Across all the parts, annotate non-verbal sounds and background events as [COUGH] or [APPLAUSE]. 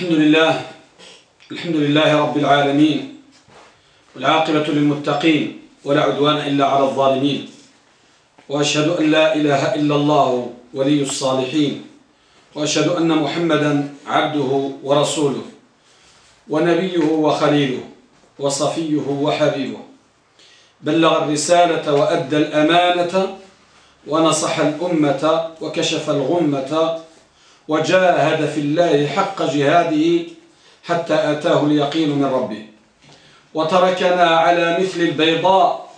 الحمد لله الحمد لله رب العالمين والعاقبة للمتقين ولا عدوان إلا على الظالمين وأشهد أن لا إله إلا الله ولي الصالحين وأشهد أن محمدا عبده ورسوله ونبيه وخليله وصفيه وحبيبه. بلغ الرسالة وأدى الأمانة ونصح الأمة وكشف الغمة وجاهد في الله حق جهاده حتى أتاه اليقين من ربه. وتركنا على مثل البيضاء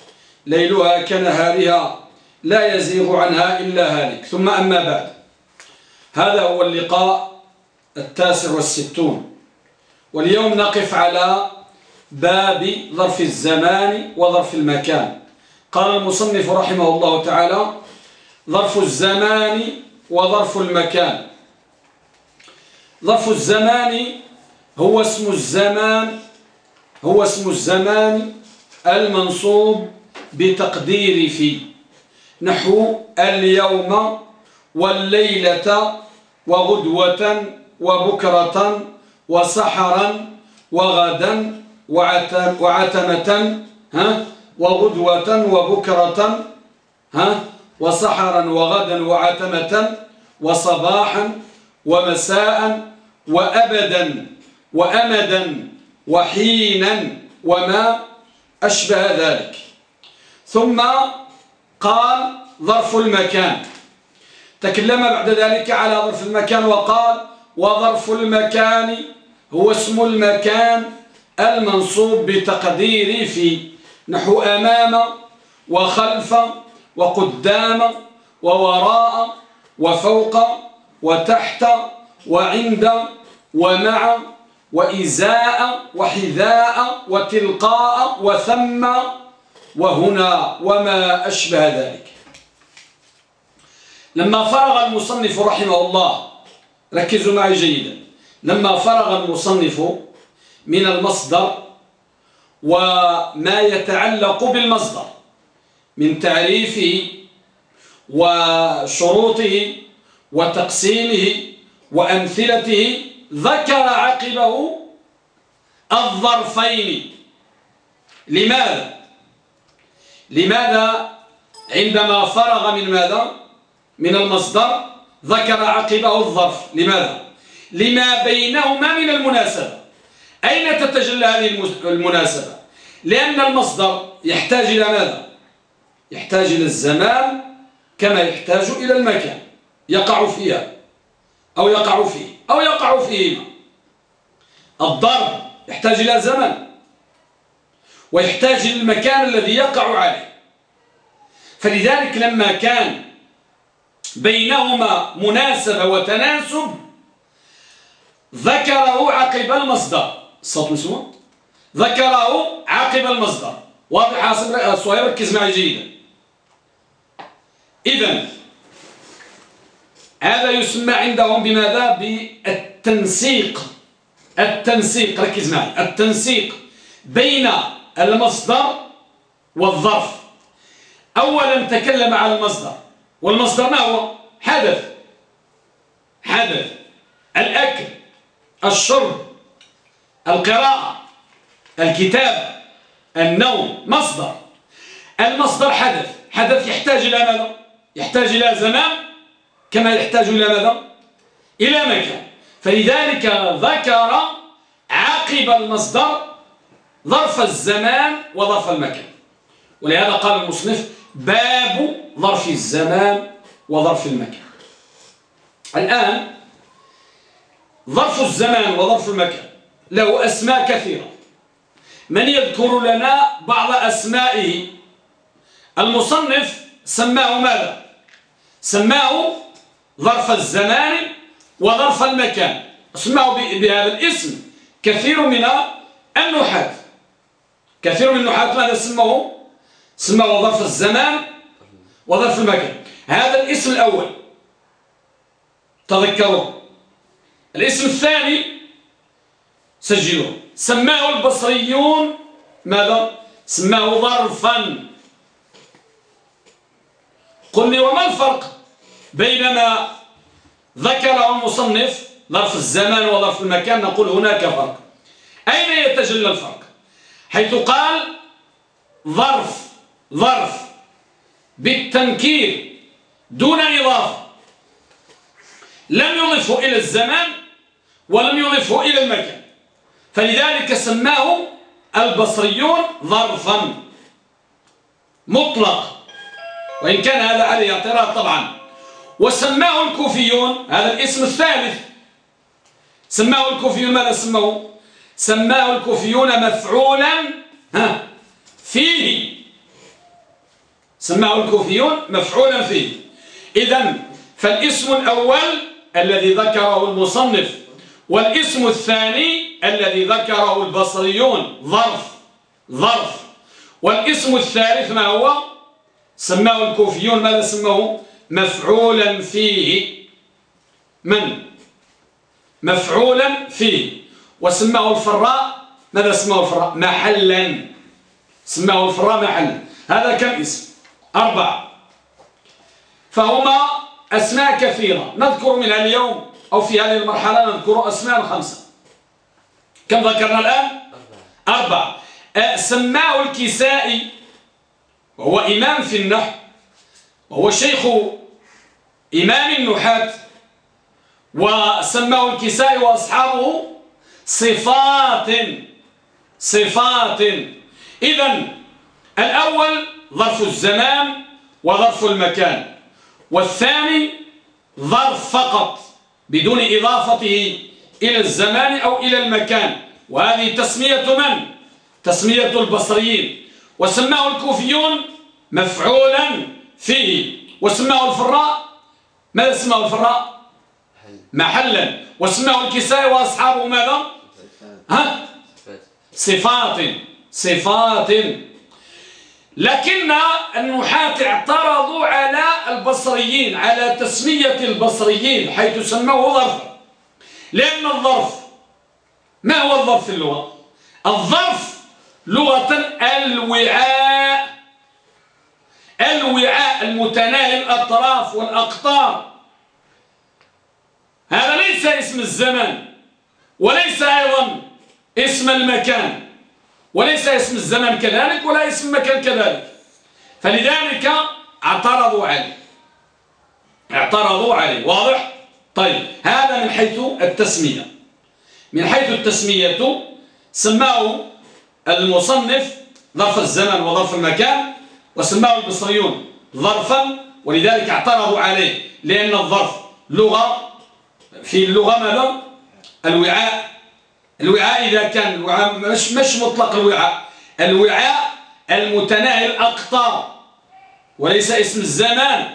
ليلها كنهارها لا يزيغ عنها إلا هالك. ثم أما بعد هذا هو اللقاء التاسع والستون. واليوم نقف على باب ظرف الزمان وظرف المكان. قال المصنف رحمه الله تعالى ظرف الزمان وظرف المكان. ظرف الزمان هو اسم الزمان هو اسم الزمان المنصوب بتقدير في نحو اليوم والليلة وغدوة وبكرة وسحرا وغدا وعتمة ها؟ وغدوة وبكرة ها؟ وسحرا وغدا وعتمة وصباحا ومساء وأبدا وأمدا وحينا وما أشبه ذلك. ثم قال ظرف المكان. تكلم بعد ذلك على ظرف المكان وقال وظرف المكان هو اسم المكان المنصوب بتقدير في نحو أمام وخلف وقدام ووراء وفوق وتحت وعند ومع وإزاء وحذاء وتلقاء وثم وهنا وما أشبه ذلك. لما فرغ المصنف رحمه الله ركزوا معي جيدا. لما فرغ المصنف من المصدر وما يتعلق بالمصدر من تعريفه وشروطه وتقسيمه وأمثلته ذكر عقبه الظرفين. لماذا؟ لماذا عندما فرغ من ماذا؟ من المصدر ذكر عقبه الظرف. لماذا؟ لما بينهما من المناسبة. أين تتجلى هذه المناسبة؟ لأن المصدر يحتاج إلى ماذا؟ يحتاج إلى الزمان كما يحتاج إلى المكان يقع فيها. أو يقع فيه أو يقع فيهما. الضرب يحتاج إلى زمن ويحتاج إلى المكان الذي يقع عليه. فلذلك لما كان بينهما مناسبة وتناسب ذكره عقب المصدر. الصوت مسموع؟ ذكره عقب المصدر. واضح حاسب السؤال ركز معي جيدا. إذن هذا يسمى عندهم بماذا؟ بالتنسيق. التنسيق ركز معي. التنسيق بين المصدر والظرف. أولا تكلم على المصدر والمصدر ما هو؟ حدث. حدث. الأكل الشرب القراءة الكتاب النوم مصدر. المصدر حدث. حدث يحتاج إلى ماذا؟ يحتاج إلى زمان كما يحتاج إلى ماذا؟ إلى مكان فلذلك ذكر عقب المصدر ظرف الزمان وظرف المكان. ولهذا قال المصنف باب ظرف الزمان وظرف المكان. الآن ظرف الزمان وظرف المكان له أسماء كثيرة. من يذكر لنا بعض أسمائه؟ المصنف سماه ماذا؟ سماه ظرف الزمان وظرف المكان. اسمعوا بهذا الاسم. كثير من النحاة كثير من النحاة ماذا سموه؟ سموه ظرف الزمان وظرف المكان. هذا الاسم الأول. تذكروا. الاسم الثاني سجلوه. سماه البصريون ماذا؟ سماه ظرفا. قل لي وما الفرق؟ بينما ذكر المصنف ظرف الزمان وظرف المكان نقول هناك فرق. أين يتجلى الفرق؟ حيث قال ظرف ظرف بالتنكير دون إضافة. لم يضفه إلى الزمان ولم يضفه إلى المكان. فلذلك سماه البصريون ظرفا مطلق وإن كان هذا عليه اعتراض طبعا. وسماه الكوفيون هذا الاسم الثالث. سماه الكوفيون ماذا سموه؟ سماه الكوفيون مفعولا ها فيه. سماه الكوفيون مفعولا فيه. إذا فالاسم الأول الذي ذكره المصنف والاسم الثاني الذي ذكره البصريون ظرف ظرف. والاسم الثالث ما هو؟ سماه الكوفيون ماذا سموه؟ مفعولا فيه. من؟ مفعولا فيه. وسماه الفراء. ماذا سماه الفراء؟ محلا. سماه الفراء محلا هذا كم اسم؟ أربعة. فهما أسماء كثيرة. نذكر منها اليوم أو في هذه المرحلة نذكر أسماء خمسة. كم ذكرنا الآن؟ أربعة. أه، سماه الكسائي. وهو إمام في النحو. وهو شيخ إمام النحاة وسماه الكسائي وأصحابه صفات صفات. إذا الأول ظرف الزمان وظرف المكان والثاني ظرف فقط بدون إضافته إلى الزمان أو إلى المكان. وهذه تسمية من؟ تسمية البصريين. وسماه الكوفيون مفعولا فيه. وسماه الفراء ماذا سماه الفراء؟ محلا وسماه الكساء وأصحابه ماذا؟ ها؟ صفات صفات لكن النحاة اعترضوا على البصريين على تسمية البصريين حيث سموه ظرفا لأن الظرف ما هو الظرف في اللغة الظرف لغة الوعاء الوعاء المتناهي الأطراف والأقطار. هذا ليس اسم الزمان وليس أيضا اسم المكان وليس اسم الزمن كذلك ولا اسم المكان كذلك. فلذلك اعترضوا عليه. اعترضوا عليه. واضح؟ طيب هذا من حيث التسمية. من حيث التسمية سماه المصنف ظرف الزمن وظرف المكان وسماه البصريون ظرفا ولذلك اعترضوا عليه لأن الظرف لغة في اللغة ماذا الوعاء. الوعاء إذا كان الوعاء مش, مش مطلق الوعاء. الوعاء المتناهي الأقطار وليس اسم الزمان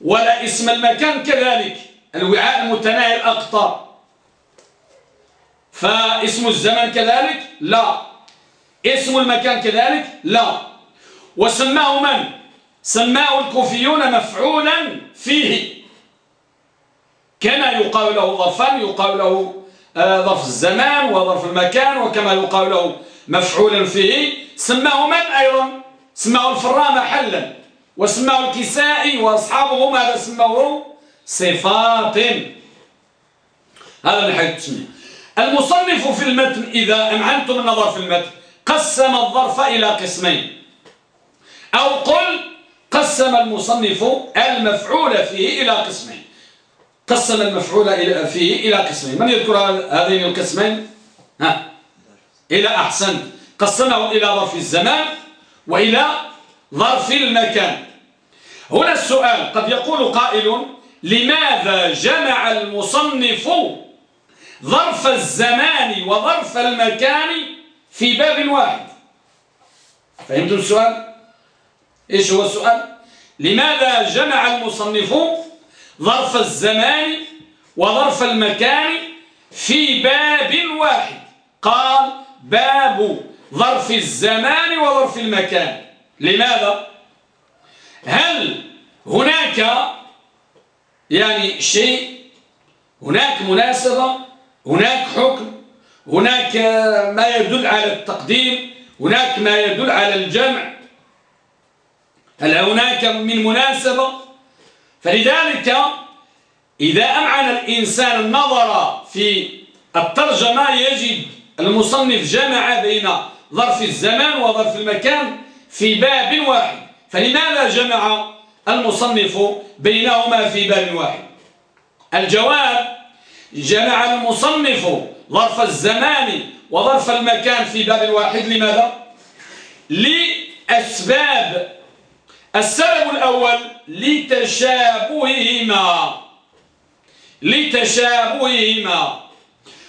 ولا اسم المكان كذلك. الوعاء المتناهي الأقطار. فاسم الزمن كذلك؟ لا. اسم المكان كذلك؟ لا. وسماه من؟ سماه الكوفيون مفعولا فيه. كان يقال له ظرفا يقال له آه، ظرف الزمان وظرف المكان وكما يقال له مفعولا فيه. سماه من أيضا؟ سماه الفراء محلا وسماه الكسائي وأصحابه ماذا سموه؟ صفات. هذا من حيث التسمية. المصنف في المتن إذا أمعنتم النظر في المتن قسم الظرف إلى قسمين. أو قل قسم المصنف المفعول فيه إلى قسمين. قسم المفعول فيه إلى قسمين. من يذكر هذين القسمين؟ ها؟ إلى أحسن. قسمه إلى ظرف الزمان وإلى ظرف المكان. هنا السؤال قد يقول قائل لماذا جمع المصنف ظرف الزمان وظرف المكان في باب واحد؟ فهمتم السؤال؟ إيش هو السؤال؟ لماذا جمع المصنف ظرف الزمان وظرف المكان في باب واحد؟ قال باب ظرف الزمان وظرف المكان. لماذا؟ هل هناك يعني شيء؟ هناك مناسبة؟ هناك حكم؟ هناك ما يدل على التقديم؟ هناك ما يدل على الجمع؟ هل هناك من مناسبة؟ فلذلك إذا أمعن الإنسان النظر في الترجمة يجد المصنف جمع بين ظرف الزمان وظرف المكان في باب واحد. فلماذا جمع المصنف بينهما في باب واحد؟ الجواب جمع المصنف ظرف الزمان وظرف المكان في باب واحد. لماذا؟ لأسباب السبب الأول لتشابههما. لتشابههما.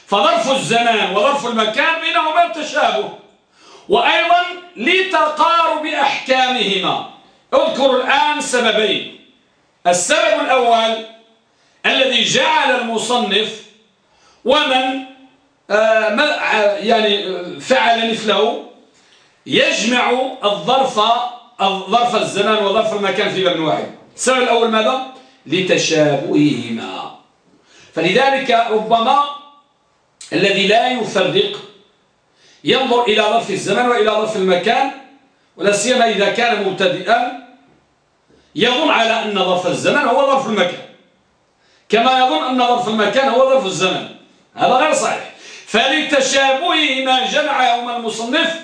فظرف الزمان وظرف المكان بينهما تشابه وأيضا لتقارب أحكامهما. اذكر الآن سببين. السبب الأول الذي جعل المصنف ومن آه، يعني فعل مثله يجمع الظرف ظرف الزمان وظرف المكان في باب واحد. السبب الأول ماذا؟ لتشابههما. فلذلك ربما الذي لا يفرق ينظر إلى ظرف الزمان وإلى ظرف المكان ولا سيما إذا كان مبتدئا يظن على أن ظرف الزمان هو ظرف المكان. كما يظن أن ظرف المكان هو ظرف الزمان. هذا غير صحيح. فلتشابههما جمعهما المصنف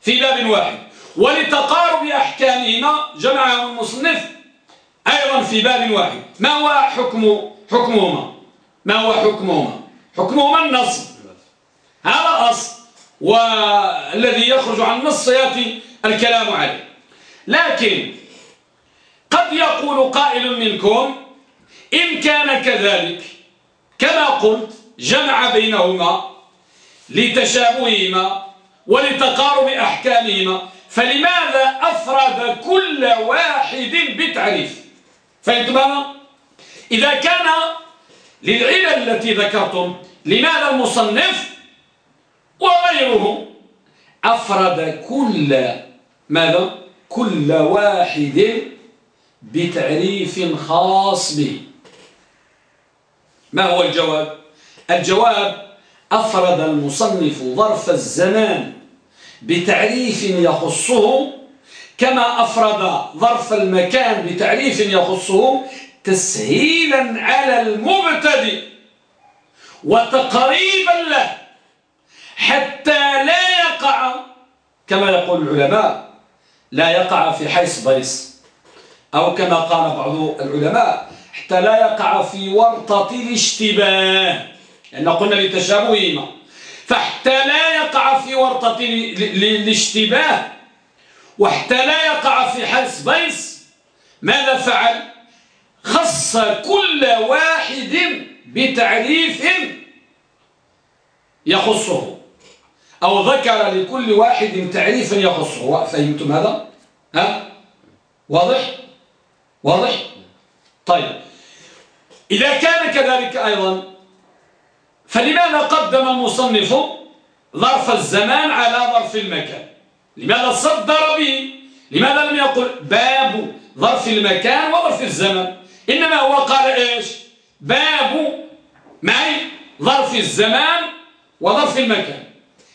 في باب واحد. ولتقارب أحكامهما جمعهما المصنف أيضا في باب واحد. ما هو حكم حكمهما؟ ما هو حكمهما؟ حكمهما النص. هذا أصل والذي يخرج عن النص يأتي الكلام عليه. لكن قد يقول قائل منكم إن كان كذلك كما قلت جمع بينهما لتشابههما ولتقارب أحكامهما. فلماذا أفرد كل واحد بتعريف فهمتم هذا؟ إذا كان للعلل التي ذكرتم لماذا المصنف وغيره أفرد كل ماذا؟ كل واحد بتعريف خاص به ما هو الجواب؟ الجواب أفرد المصنف ظرف الزمان بتعريف يخصه كما أفرد ظرف المكان بتعريف يخصه تسهيلا على المبتدئ وتقريبا له حتى لا يقع كما يقول العلماء لا يقع في حيث بيص أو كما قال بعض العلماء حتى لا يقع في ورطة الاشتباه لأن قلنا لتشابههما فحتى لا يقع في ورطة الاشتباه وحتى لا يقع في حيث بيص ماذا فعل خص كل واحد بتعريف يخصه أو ذكر لكل واحد تعريفا يخصه فهمتم هذا؟ ها؟ واضح؟ واضح؟ طيب إذا كان كذلك أيضا فلماذا قدم المصنف ظرف الزمان على ظرف المكان. لماذا صدر به؟ لماذا لم يقل باب ظرف المكان وظرف الزمان إنما هو قال إيش؟ باب معي ظرف الزمان وظرف المكان.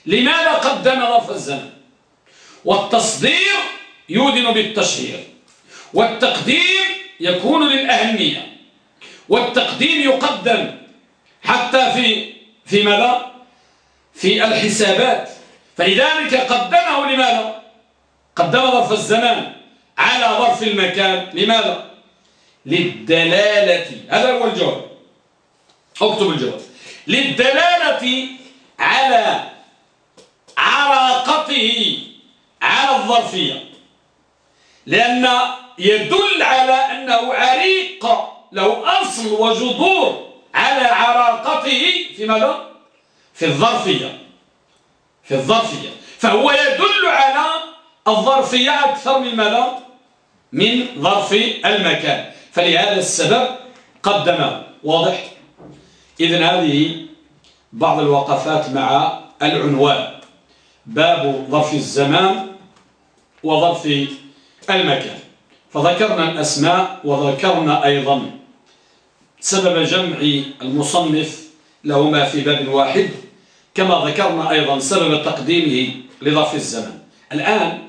لماذا قدم ظرف الزمان والتصدير يودن بالتشهير والتقديم يكون للأهمية والتقديم يقدم حتى في في ماذا؟ في الحسابات. فلذلك قدمه لماذا؟ قدم ظرف الزمان على ظرف المكان. لماذا؟ للدلالة. هذا هو الجواب. أكتب الجواب. للدلالة على عراقته على الظرفية. لأن يدل على أنه عريق له أصل وجذور على عراقته في ماذا؟ في الظرفية. في الظرفية. فهو يدل على الظرفية أكثر من ماذا؟ من ظرف المكان. فلهذا السبب قدمه واضح؟ إذن هذه بعض الوقفات مع العنوان. باب ظرف الزمان وظرف المكان. فذكرنا الأسماء وذكرنا أيضا. سبب جمع المصنف لهما في باب واحد. كما ذكرنا أيضا سبب تقديمه لظرف الزمن. الآن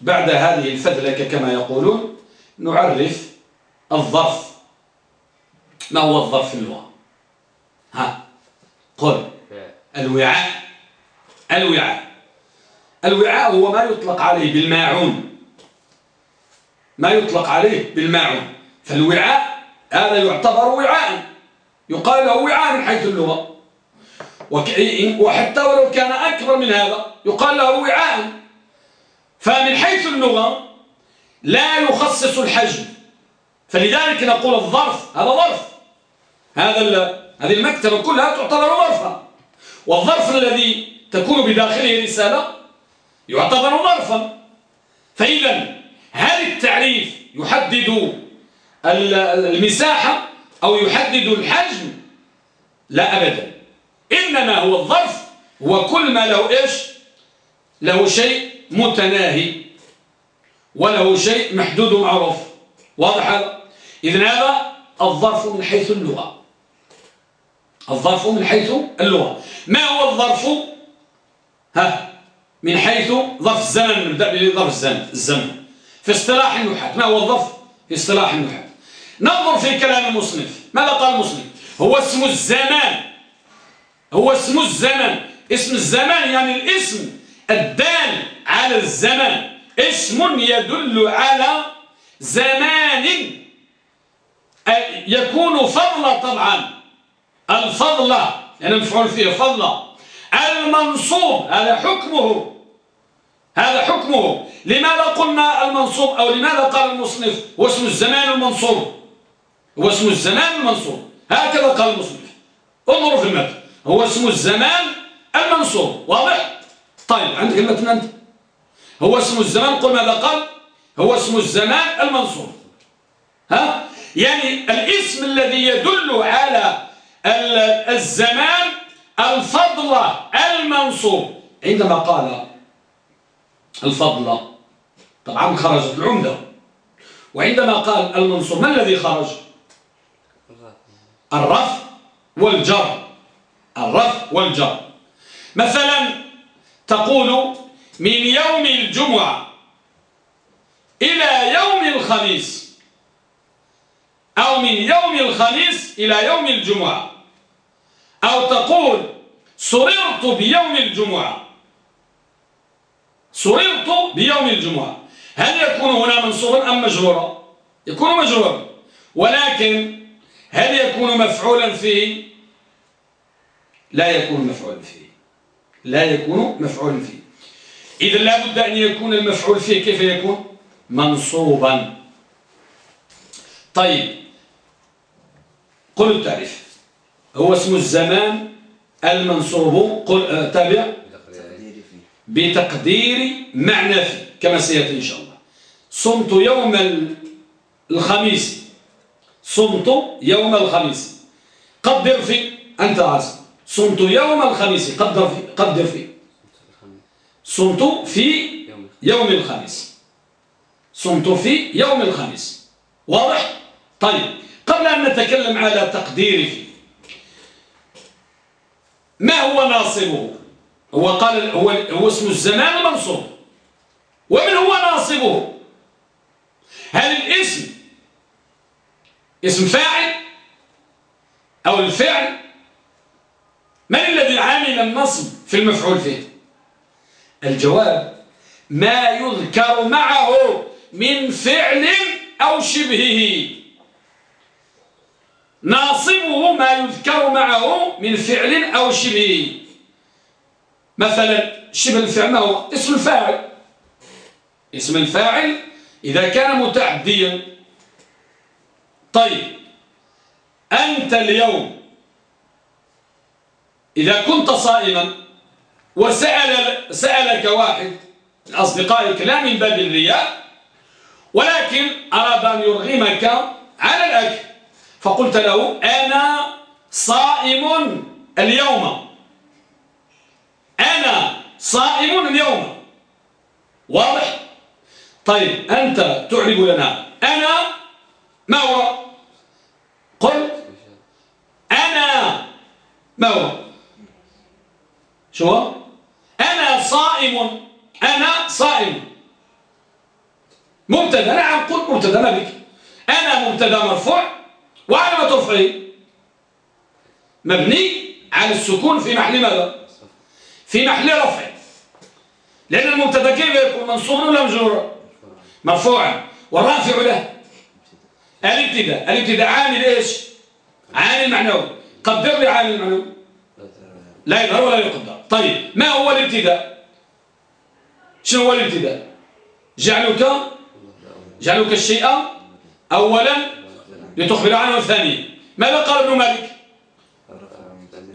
بعد هذه الفدلكة كما يقولون نعرف الظرف. ما هو الظرف في اللغة؟ ها قل. الوعاء. الوعاء. الوعاء هو ما يطلق عليه بالماعون. ما يطلق عليه بالماعون. فالوعاء هذا يعتبر وعاء يقال له وعاء من حيث اللغة. وحتى ولو كان أكبر من هذا يقال له وعاء فمن حيث اللغة لا يخصص الحجم. فلذلك نقول الظرف هذا ظرف. هذا هذه المكتبة كلها تعتبر ظرفا. والظرف الذي تكون بداخله رسالة يعتبر ظرفا. فإذا هل التعريف يحدد المساحة أو يحدد الحجم. لا أبدا. إنما هو الظرف. هو كل ما له إيش؟ له شيء متناهي. وله شيء محدود معروف. واضح؟ هذا إذن هذا الظرف من حيث اللغة. الظرف من حيث اللغة. ما هو الظرف؟ ها من حيث ظرف الزمن نبدأ بظرف الزمن الزمن في اصطلاح النحاة ما هو الظرف؟ في اصطلاح النحاة ننظر في كلام المصنف ماذا قال المصنف هو اسم الزمان. هو اسم الزمان. اسم الزمان يعني الاسم الدال على الزمان. اسم يدل على زمان. يكون فضلا طبعا. الفضلة يعني مفعول فيه فضلة المنصوب هذا حكمه. هذا حكمه. لماذا قلنا المنصوب أو لماذا قال المصنف هو اسم الزمان المنصوب؟ هو اسم الزمان المنصوب هكذا قال المصنف انظروا في المتن هو اسم الزمان المنصوب واضح؟ طيب عندك المتن أنت؟ هو اسم الزمان قل ماذا قال؟ هو اسم الزمان المنصوب ها؟ يعني الاسم الذي يدل على الزمان الفضلة المنصوب عندما قال الفضلة طبعا خرجت العمدة. وعندما قال المنصوب ما الذي خرج؟ الرفع والجر. الرفع والجر. مثلا تقول من يوم الجمعة إلى يوم الخميس أو من يوم الخميس إلى يوم الجمعة أو تقول سررت بيوم الجمعة. سررت بيوم الجمعة. هل يكون هنا منصورا أم مجرورا يكون مجرورا ولكن هل يكون مفعولا فيه؟ لا يكون مفعولا فيه. لا يكون مفعولا فيه. إذا لابد أن يكون المفعول فيه. كيف يكون؟ منصوبا. طيب. قل التعريف. هو اسم الزمان المنصوب. قل آه، تابع. بتقدير معنى فيه كما سيأتي إن شاء الله. صمت يوم الخميس. صمت يوم الخميس. قدر في أنت عاصم صمت يوم الخميس. قدر في قدر في. صمت في يوم الخميس. صمت في يوم الخميس. واضح؟ طيب. قبل أن نتكلم على تقديره ما هو ناصبه؟ هو قال هو, هو اسم الزمان المنصوب ومن هو ناصبه؟ هل الاسم اسم فاعل أو الفعل. من الذي عامل النصب في المفعول فيه؟ الجواب ما يذكر معه من فعل أو شبهه. ناصبه ما يذكر معه من فعل أو شبهه. مثلا شبه الفعل ما هو؟ اسم الفاعل. اسم الفاعل إذا كان متعديا طيب أنت اليوم إذا كنت صائما وسأل سألك واحد من أصدقائك لا من باب الرياء ولكن أراد أن يرغمك على الأكل فقلت له أنا صائم اليوم. أنا صائم اليوم. واضح؟ طيب أنت تعرب لنا. أنا ما هو؟ قل. أنا. ما هو؟ شو أنا صائم. أنا صائم. مبتدأ. نعم قلت مبتدأ ما بك أنا مبتدأ مرفوع. وعلامة رفعه مبني على السكون في محل ماذا؟ في محل رفع. لأن المبتدأ كيف يكون؟ منصوبا ولا مجرورا مرفوعا. والرافع له. الابتداء. الابتداء عامل إيش؟ عامل معنوي. قدر لي عامل معنوي؟ لا يظهر ولا يقدر. طيب ما هو الابتداء؟ شنو هو الابتداء؟ جعلك جعلك الشيء أولا لتخبر عنه ثانيا ماذا قال ابن مالك؟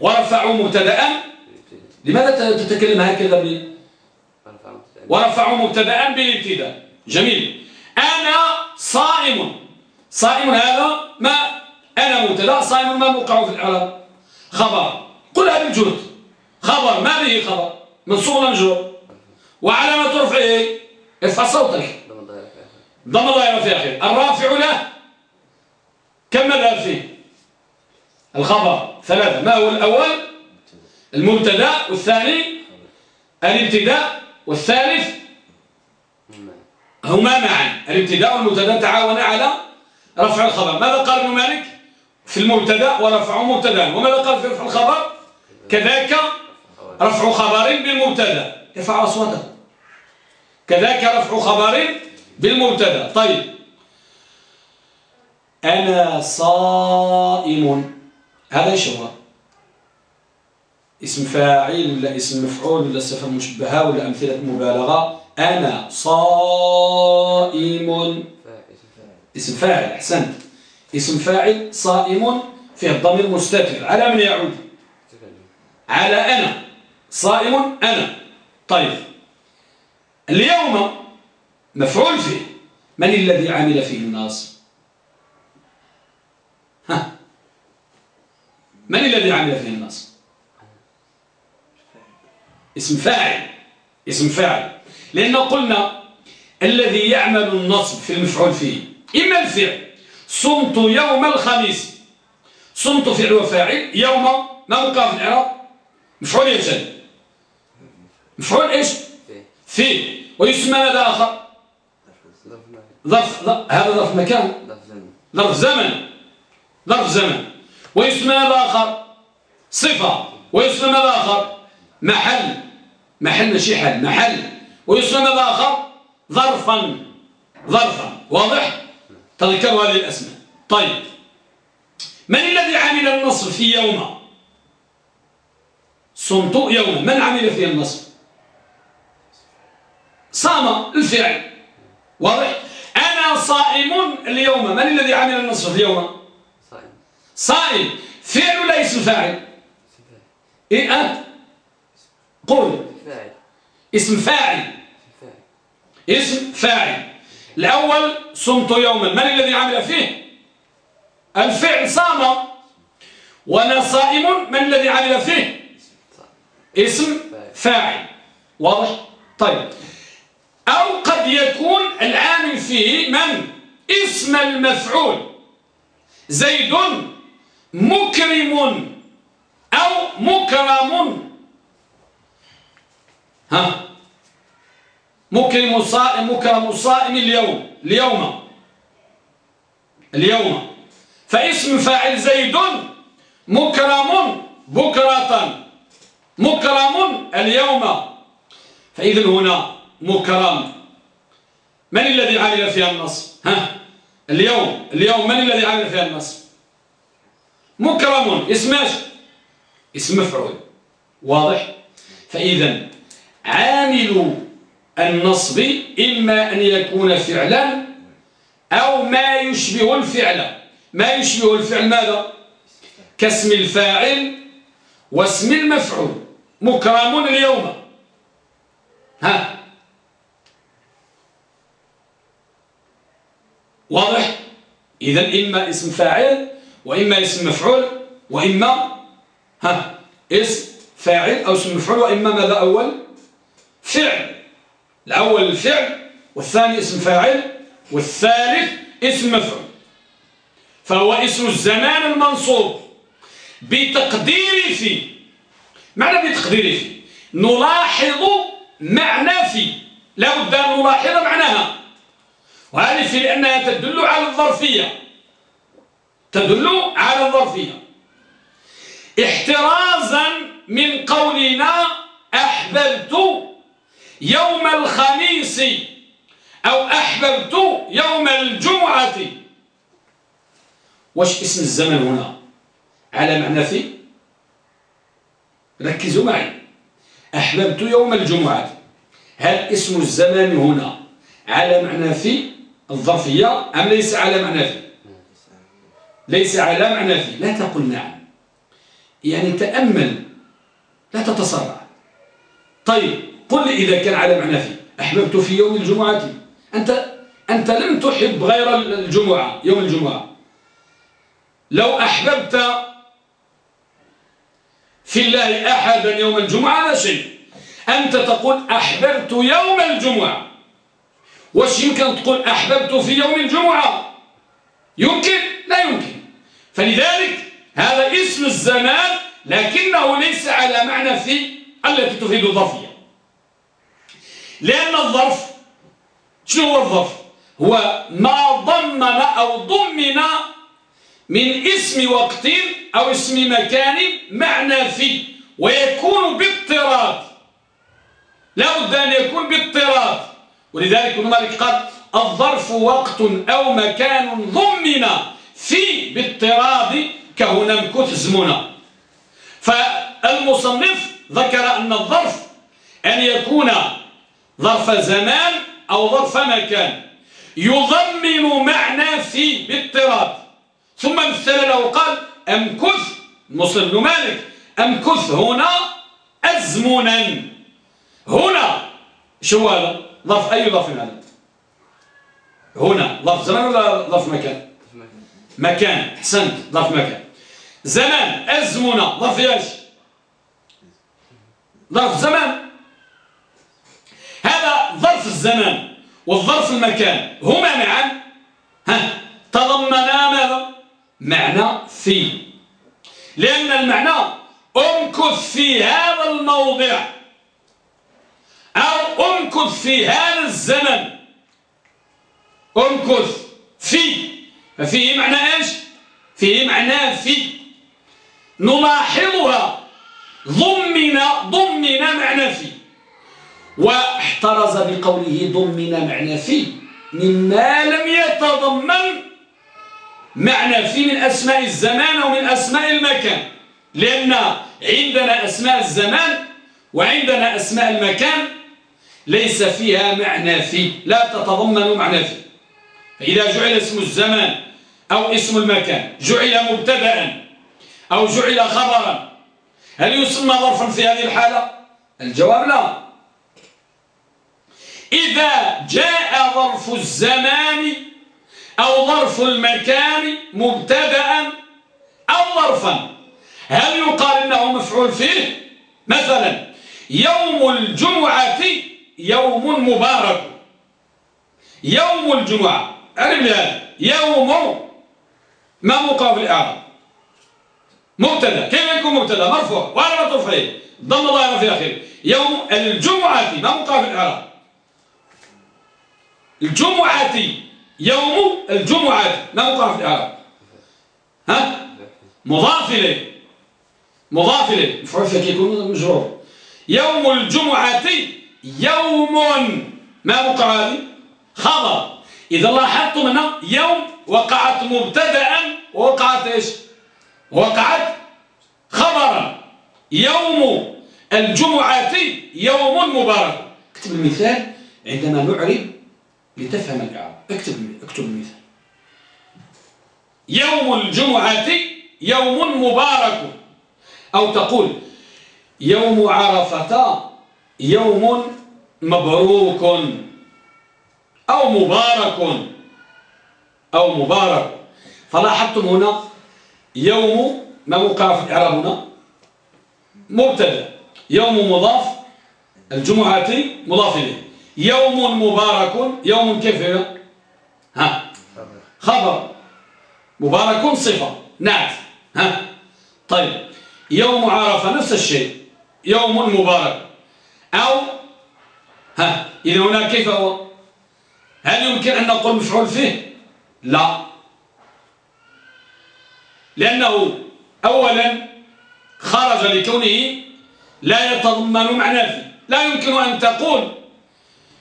ورفعوا مبتدا لماذا تتكلم هكذا ورفعوا مبتدا بالابتداء؟ جميل. أنا صائم. صائم هذا ما أنا مبتدأ صائم ما موقع في الإعراب خبر. قلها بالجهد خبر. ما به خبر؟ منصوب مجرور وعلامة رفعه. ارفع صوتك. ضم ظاهرة في آخره الرافع له. كم مذهب فيه؟ الخبر. ثلاثة. ما هو الأول؟ المبتدأ. والثاني؟ الابتداء. والثالث؟ هما معا. الابتداء والمبتدأ تعاونا على رفع الخبر. ماذا قال ابن مالك؟ في المبتدا ورفع مبتدا. وماذا قال في رفع الخبر؟ كذاك رفع خبر بالمبتدا. ارفع أصواتك. كذاك رفع خبر بالمبتدا. طيب. أنا صائم. هذا إيش هو؟ اسم فاعل ولا اسم مفعول ولا صفة مشبهة ولا أمثلة مبالغة؟ أنا صائم. اسم فاعل أحسنت اسم فاعل صائم فيه الضمير مستتر. على من يعود؟ على أنا. صائم أنا. طيب. اليوم مفعول فيه. من الذي عمل فيه الناس؟ ها. من الذي عمل فيه الناس؟ اسم فاعل. اسم فاعل. لأنه قلنا الذي يعمل النصب في المفعول فيه إما الفعل. صمت يوم الخميس. صمت فعل وفاعل يوم ما وقع في الإعراب. مفعول يجل مفعول إيش؟ فيه ويسمى ماذا آخر. ظرف هذا ظرف مكان. ظرف زمن. ظرف زمن. ويسمى ماذا آخر. صفة. ويسمى ماذا آخر. محل. محل ماشي حل محل. ويسمى ماذا آخر. ظرفا. ظرفا. واضح؟ تذكروا هذه الأسماء طيب. من الذي عمل النصب في يوم؟ صمت يوما من عمل فيه النصب صام الفعل. واضح؟ أنا صائم اليوم. من الذي عمل النصف اليوم صائم. صائم. فعل ولا اسم فاعل. إيه؟ أنت قول اسم فاعل. اسم فاعل. الأول صمت يوما من الذي عمل فيه؟ الفعل صام. وأنا صائم. من الذي عمل فيه؟ اسم فاعل. واضح؟ طيب. أو قد يكون العامل فيه من؟ اسم المفعول. زيد مكرم أو مكرم. ها؟ مكرم صائم مكرم صائم اليوم اليوم. اليوم. فاسم فاعل زيد مكرم بكرة. مكرم اليوم. فإذا هنا مكرم. من الذي عمل فيها النص؟ ها؟ اليوم. اليوم من الذي عمل فيها النص؟ مكرم. اسم اسم مفعول. واضح؟ فإذا عامل النصب إما أن يكون فعلا أو ما يشبه الفعل. ما يشبه الفعل ماذا؟ كاسم الفاعل واسم المفعول. مكرم اليوم. ها. واضح؟ إذا إما اسم فاعل وإما اسم مفعول وإما ها اسم فاعل أو اسم مفعول وإما ماذا أول؟ فعل. الأول الفعل والثاني اسم فاعل والثالث اسم مفعول. فهو اسم الزمان المنصوب بتقدير في معنى بتقدير في نلاحظ معنى في لا بد أن نلاحظ معناها. وهذه في لأنها تدل على الظرفية. تدل على الظرفية. احترازا من قولنا أحببت يوم الخميس أو أحببت يوم الجمعة. واش اسم الزمن هنا؟ على معنى في؟ ركزوا معي. أحببت يوم الجمعة. هل اسم الزمان هنا على معنى في الظرفية أم ليس على معنى في؟ ليس على معنى في. لا تقل نعم. يعني تأمل لا تتسرع طيب قل لي إذا كان على معنى في أحببت في يوم الجمعة. أنت أنت لم تحب غير الجمعة يوم الجمعة. لو أحببت في الله أحدا يوم الجمعة لا شيء. أنت تقول أحببت يوم الجمعة. واش يمكن تقول أحببت في يوم الجمعة؟ يمكن؟ لا يمكن. فلذلك هذا اسم الزمان لكنه ليس على معنى في التي تفيد الظرفية لأن الظرف شنو هو الظرف؟ هو ما ضمن أو ضمن من اسم وقت أو اسم مكان معنى في ويكون باضطراد. لا بد أن يكون باضطراد. ولذلك ابن مالك قال الظرف وقت أو مكان ضمن في باضطراد كهنا مكث زمنا. فالمصنف ذكر أن الظرف أن يكون ظرف زمان أو ظرف مكان. يضمن معنى في باضطراد. ثم مثل له قال أمكث المصنف بن مالك. أمكث هنا؟ أزمنا. هنا. شو هذا؟ ظرف أي ظرف هذا؟ هنا. ظرف زمان ولا ظرف مكان؟ مكان. أحسنت. ظرف مكان. زمان. أزمنة ظرف إيش؟ ظرف زمان. ظرف الزمان والظرف المكان. هما معا. ها تضمنا ماذا؟ معنى في لأن المعنى امكث في هذا الموضع أو امكث في هذا الزمن. امكث في. ففيه معنى إيش؟ فيه معنى في نلاحظها. ضمن ضمن معنى في واحترز بقوله ضمن معنى في مما لم يتضمن معنى في من أسماء الزمان أو من أسماء المكان. لأن عندنا أسماء الزمان وعندنا أسماء المكان ليس فيها معنى في لا تتضمن معنى في فإذا جعل اسم الزمان أو اسم المكان جعل مبتدأ أو جعل خبرا هل يسمى ظرفا في هذه الحالة؟ الجواب لا. إذا جاء ظرف الزمان أو ظرف المكان مبتدأ أو ظرفا هل يقال إنه مفعول فيه؟ مثلا يوم الجمعة يوم مبارك. يوم الجمعة أعلم هذا يوم ما مقابل الإعراب مبتدأ. كيف يكون مبتدأ؟ مرفوع. وعلى رفعه ضم الله في اخره يوم الجمعة ما مقابل الإعراب الجمعة يوم الجمعة ما مقابل الإعراب ها؟ مضاف إليه مضاف إليه مفعول فيه يكون مجرور. يوم الجمعة يوم. ما مقابل خبر. إذا لاحظتم هنا يوم وقعت مبتدأ. ووقعت إيش؟ وقعت خبرا. يوم الجمعة يوم مبارك. اكتب المثال عندما نعرب لتفهم الإعراب اكتب اكتب المثال يوم الجمعة يوم مبارك. أو تقول يوم عرفة يوم مبروك أو مبارك أو مبارك. فلاحظتم هنا يوم ما موقع في الإعراب هنا؟ مبتدأ. يوم مضاف الجمعة مضاف إليه. يوم مبارك. يوم كيف؟ ها؟ خبر. مبارك صفة. نعت. ها؟ طيب. يوم عرفة نفس الشيء. يوم مبارك. أو ها؟ إذا هنا كيف هو؟ هل يمكن أن نقول مفعول فيه؟ لا. لأنه أولا خرج لكونه لا يتضمن معنى فيه. لا يمكن أن تقول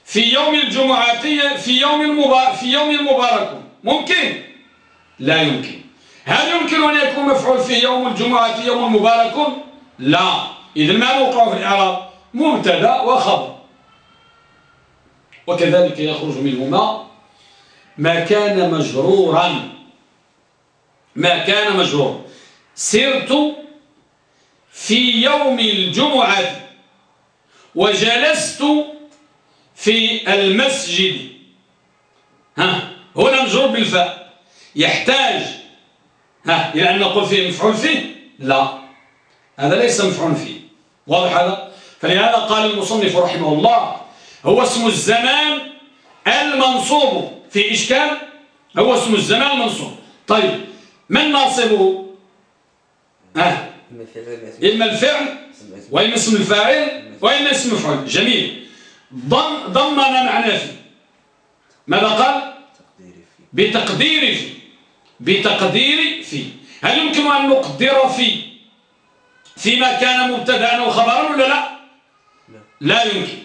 في يوم الجمعة في يوم المبارك في يوم مبارك ممكن؟ لا يمكن. هل يمكن أن يكون مفعول في يوم الجمعة يوم مبارك لا. إذا ما موقع في الإعراب؟ مبتدا وخبر. وكذلك يخرج منهما ما كان مجرورا. ما كان مجرورا سرت في يوم الجمعة. وجلست في المسجد. ها هنا مجرور بالفاء. يحتاج ها إلى أن نقول فيه مفعول فيه؟ لا. هذا ليس مفعول فيه. واضح هذا؟ فلهذا قال المصنف رحمه الله هو اسم الزمان المنصوب في إشكال؟ هو اسم الزمان المنصوب. طيب من ناصبه ها إما الفعل وإما اسم. الفاعل وإما اسم المفعول جميل. ضم ضمن معناه. فيه ماذا قال؟ بتقدير في بتقدير في هل يمكن أن نقدر في فيما كان مبتدا أو خبرا ولا لا؟ لا. يمكن.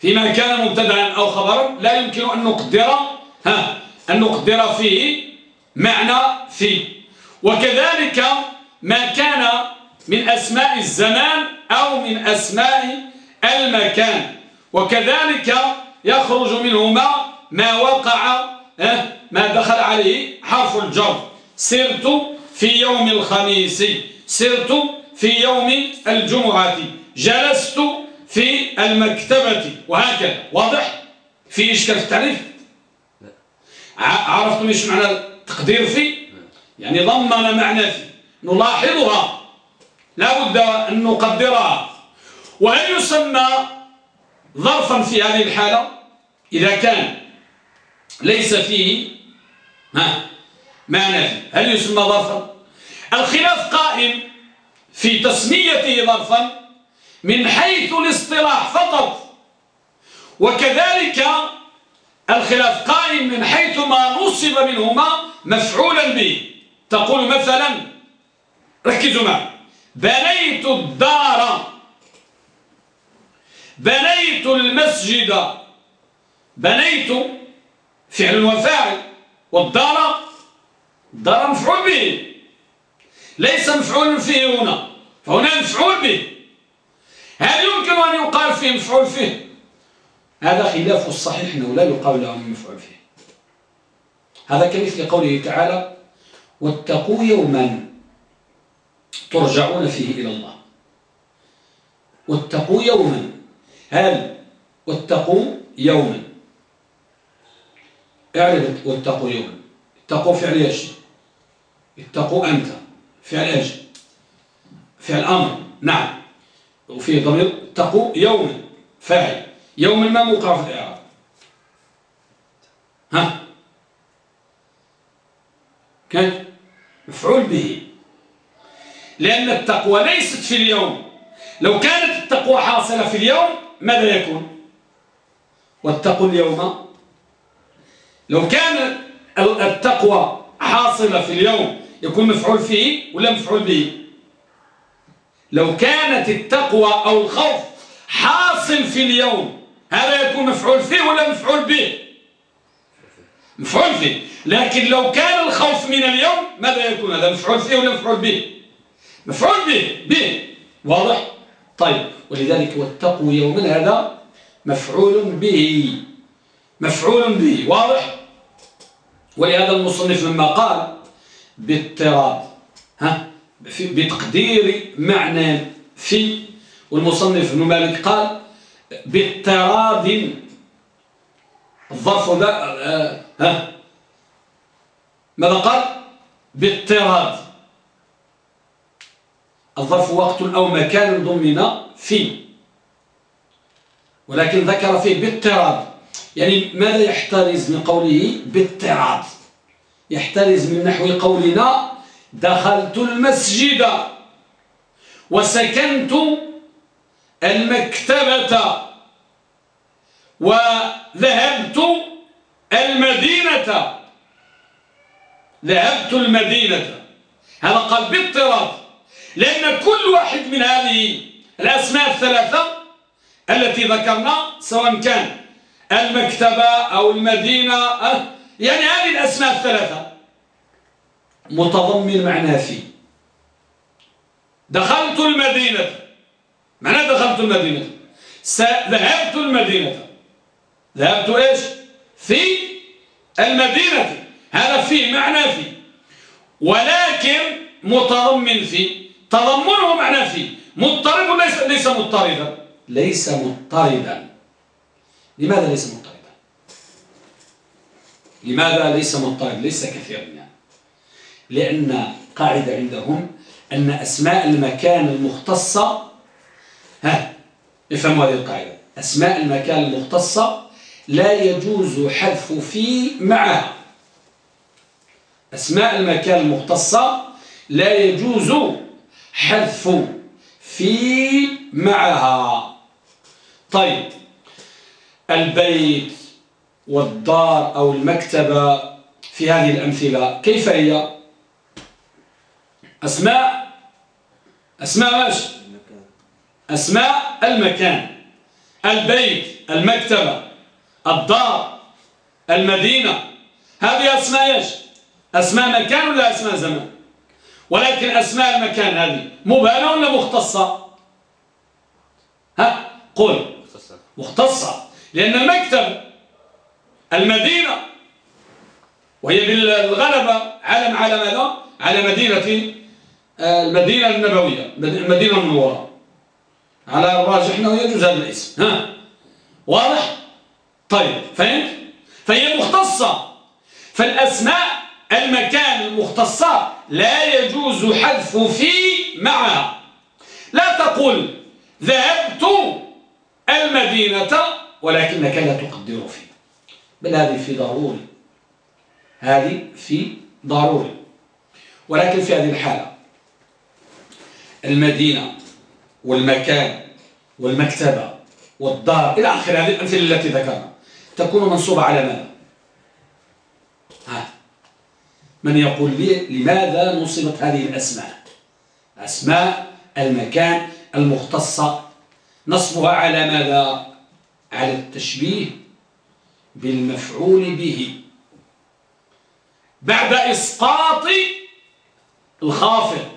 فيما كان مبتدا أو خبرا لا يمكن أن نقدر ها أن نقدر فيه معنى في وكذلك ما كان من أسماء الزمان أو من أسماء المكان. وكذلك يخرج منهما ما وقع ما دخل عليه حرف الجر. سرت في يوم الخميس سرت في يوم الجمعة جلست في المكتبة وهكذا. واضح؟ في إشكال في التعريف؟ عرفتم إيش معنى التقدير في؟ يعني ضمن معنى في. نلاحظها. لا بد أن نقدرها. وهل يسمى ظرفا في هذه الحالة إذا كان ليس فيه ها معنى هل يسمى ظرفا؟ الخلاف قائم في تسميته ظرفا من حيث الاصطلاح فقط. وكذلك الخلاف قائم من حيث ما نصب منهما مفعولا به. تقول مثلا ركزوا معي. بنيت الدار بنيت المسجد. بنيت فعل وفاعل. والدار الدار مفعول به. ليس مفعول فيه هنا. فهنا مفعول به. هل يمكن أن يقال فيه مفعول فيه؟ هذا خلاف الصحيح أنه لا يقال له مفعول فيه. هذا كمثل قوله تعالى واتقوا يوما ترجعون فيه إلى الله. واتقوا يوما هل واتقوا يوما؟ اعرف واتقوا يوما. اتقوا فعل إيش؟ اتقوا أنت. فعل إيش؟ فعل أمر. نعم. وفيه ضمير اتقوا يوما. فاعل. يوما ما موقع في الإعراب. ها؟ كيف؟ مفعول به. لأن التقوى ليست في اليوم. لو كانت التقوى حاصلة في اليوم ماذا يكون؟ واتقوا اليوم. لو كان التقوى حاصلة في اليوم يكون مفعول فيه ولا مفعول به؟ لو كانت التقوى أو الخوف حاصل في اليوم هذا يكون مفعول فيه ولا مفعول به؟ مفعول فيه. لكن لو كان الخوف من اليوم ماذا يكون؟ هذا مفعول فيه ولا مفعول به؟ مفعول به به. واضح؟ طيب ولذلك واتقوا يوما هذا مفعول به. مفعول به واضح؟ ولهذا المصنف لما قال باضطراد ها؟ بتقدير معنى في والمصنف ابن مالك قال باضطراد الظرف آه، ها؟ ماذا قال؟ باضطراد الظرف وقت أو مكان ضمن في ولكن ذكر فيه باضطراد يعني ماذا يحترز من قوله باضطراد يحترز من نحو قولنا دخلت المسجد وسكنت المكتبة وذهبت المدينة. ذهبت المدينة. هذا قال باضطراد لأن كل واحد من هذه الأسماء الثلاثة التي ذكرنا سواء كان المكتبة أو المدينة أه، يعني هذه الأسماء الثلاثة متضمن معنى في دخلت المدينة. معنى دخلت المدينة؟ ذهبت المدينة. ذهبت إيش؟ في المدينة. هذا فيه معنى فيه. ولكن متضمن فيه. تضمنه معنى فيه مضطرد ليس ليس مضطردا ليس مضطردا لماذا ليس مضطردا لماذا ليس مضطرد ليس كثيرا يعني. لأن قاعدة عندهم أن أسماء المكان المختصة ها افهموا هذه القاعدة. أسماء المكان المختصة لا يجوز حذف في معها. أسماء المكان المختصة لا يجوز حذف في معها. طيب البيت والدار أو المكتبة في هذه الأمثلة كيف هي؟ أسماء أسماء ماش أسماء المكان. البيت المكتبة الدار المدينة. هذه أسماء إيش؟ أسماء مكان ولا أسماء زمان؟ ولكن أسماء المكان هذه مبانة ولا مختصة؟ ها؟ قل مختصة. لأن المكتب المدينة وهي بالغلبة علم على ماذا؟ على مدينة آه، المدينة النبوية المدينة المنورة. على الراجح أنه يجوز هذا الاسم. ها؟ واضح؟ طيب فهمت؟ فهي مختصة. فالأسماء المكان المختصة لا يجوز حذف في معها. لا تقول ذهبت المدينة ولكنك لا تقدر فيه بل هذه في ضروري. هذه في ضروري. ولكن في هذه الحالة المدينة والمكان والمكتبة والدار إلى آخر هذه الأمثلة التي ذكرنا تكون منصوبة على ماذا ها من يقول لي لماذا نصبت هذه الأسماء؟ أسماء المكان المختصة. نصبها على ماذا؟ على التشبيه بالمفعول به. بعد إسقاط الخافض.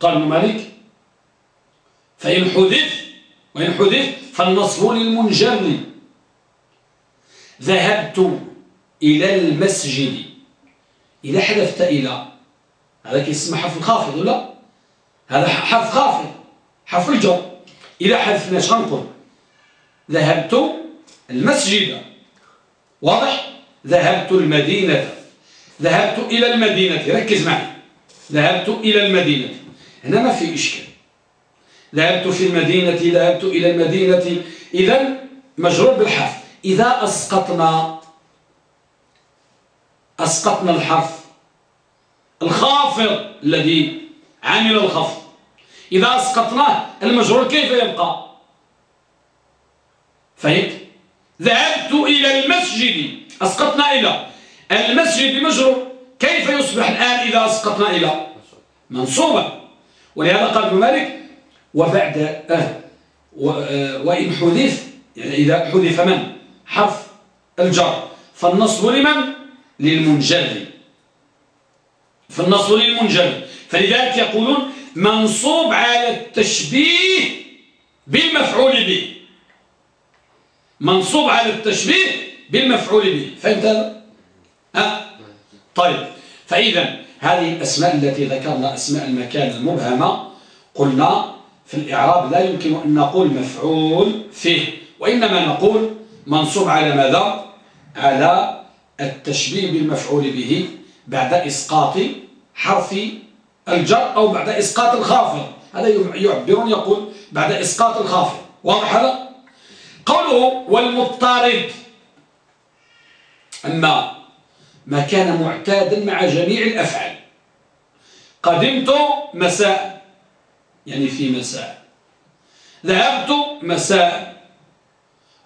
قال مالك فإن حذف وإن حذف فالنصب للمنجر. ذهبت إلى المسجد. إذا حذفت إلى. هذا كيسمى حرف الخافض ولا؟ هذا حرف خافض حرف الجر. إذا حذفنا غنقول ذهبت المسجد. واضح؟ ذهبت المدينة. ذهبت إلى المدينة. ركز معي. ذهبت إلى المدينة. هنا ما في إشكال. ذهبت في المدينة ذهبت إلى المدينة. إذا مجرور بالحرف إذا أسقطنا أسقطنا الحرف. الخافض الذي عامل الخفض. إذا أسقطناه المجرور كيف يبقى؟ فهمت؟ ذهبت إلى المسجد. أسقطنا إلى. المسجد مجرور كيف يصبح الآن إذا أسقطنا إلى؟ منصوبا ولهذا قال ابن مالك وبعد أه, أه، وإن حذف يعني إذا حذف من؟ حرف الجر. فالنصب لمن؟ للمنجر فالنصب للمنجر فلذلك يقولون منصوب على التشبيه بالمفعول به. منصوب على التشبيه بالمفعول به. هذا؟ ها؟ طيب. فإذا هذه الأسماء التي ذكرنا أسماء المكان المبهمة قلنا في الإعراب لا يمكن أن نقول مفعول فيه وإنما نقول منصوب على ماذا؟ على التشبيه بالمفعول به بعد إسقاط حرف الجر أو بعد إسقاط الخافض. هذا يعبرون يقول بعد إسقاط الخافض. واضح هذا؟ قوله والمضطرد أما ما كان معتادا مع جميع الأفعال. قدمت مساء. يعني في مساء. ذهبت مساء.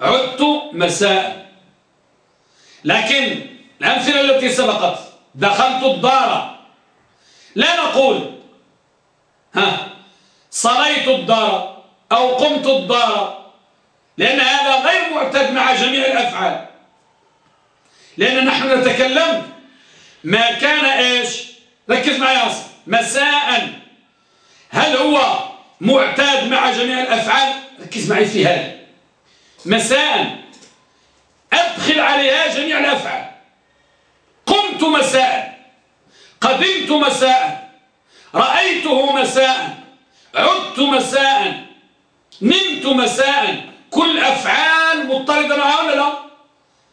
عدت مساء. لكن الأمثلة التي سبقت دخلت الدار. لا نقول ها صليت الدار أو قمت الدار لأن هذا غير معتد مع جميع الأفعال. لأن نحن نتكلم ما كان إيش؟ ركز معي أصلا مساء. هل هو معتاد مع جميع الأفعال؟ ركز معي في هذا. مساء. أدخل عليها جميع الأفعال. قمت مساء. قدمت مساء. رأيته مساء. عدت مساء. نمت مساء. كل أفعال مضطردة معها ولا لا؟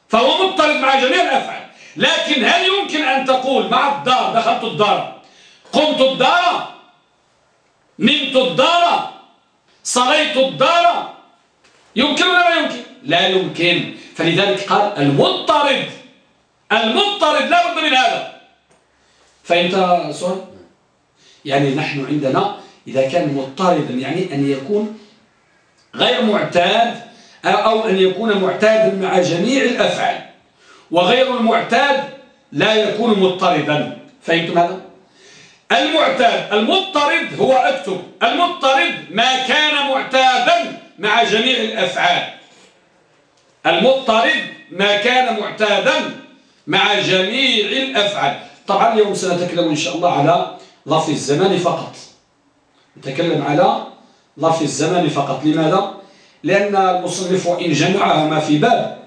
فهو مضطرد مع جميع الأفعال. لكن هل يمكن أن تقول مع الدار دخلت الدار. قمت الدار. نمت الدار. صليت الدار. يمكن ولا لا يمكن؟ لا يمكن. فلذلك قال المضطرد المضطرد لا بد من هذا. فهمت سؤال؟ يعني نحن عندنا إذا كان مضطردا يعني أن يكون غير معتاد أو أن يكون معتادا مع جميع الأفعال وغير المعتاد لا يكون مضطردا فهمتم هذا؟ المعتاد المضطرد هو أكتب. المضطرد ما كان معتادا مع جميع الأفعال. المضطرد ما كان معتادا مع جميع الأفعال. طبعا اليوم سنتكلم إن شاء الله على ظرف الزمان فقط. نتكلم على ظرف الزمان فقط. لماذا؟ لأن المصنف وإن جمعهما في باب.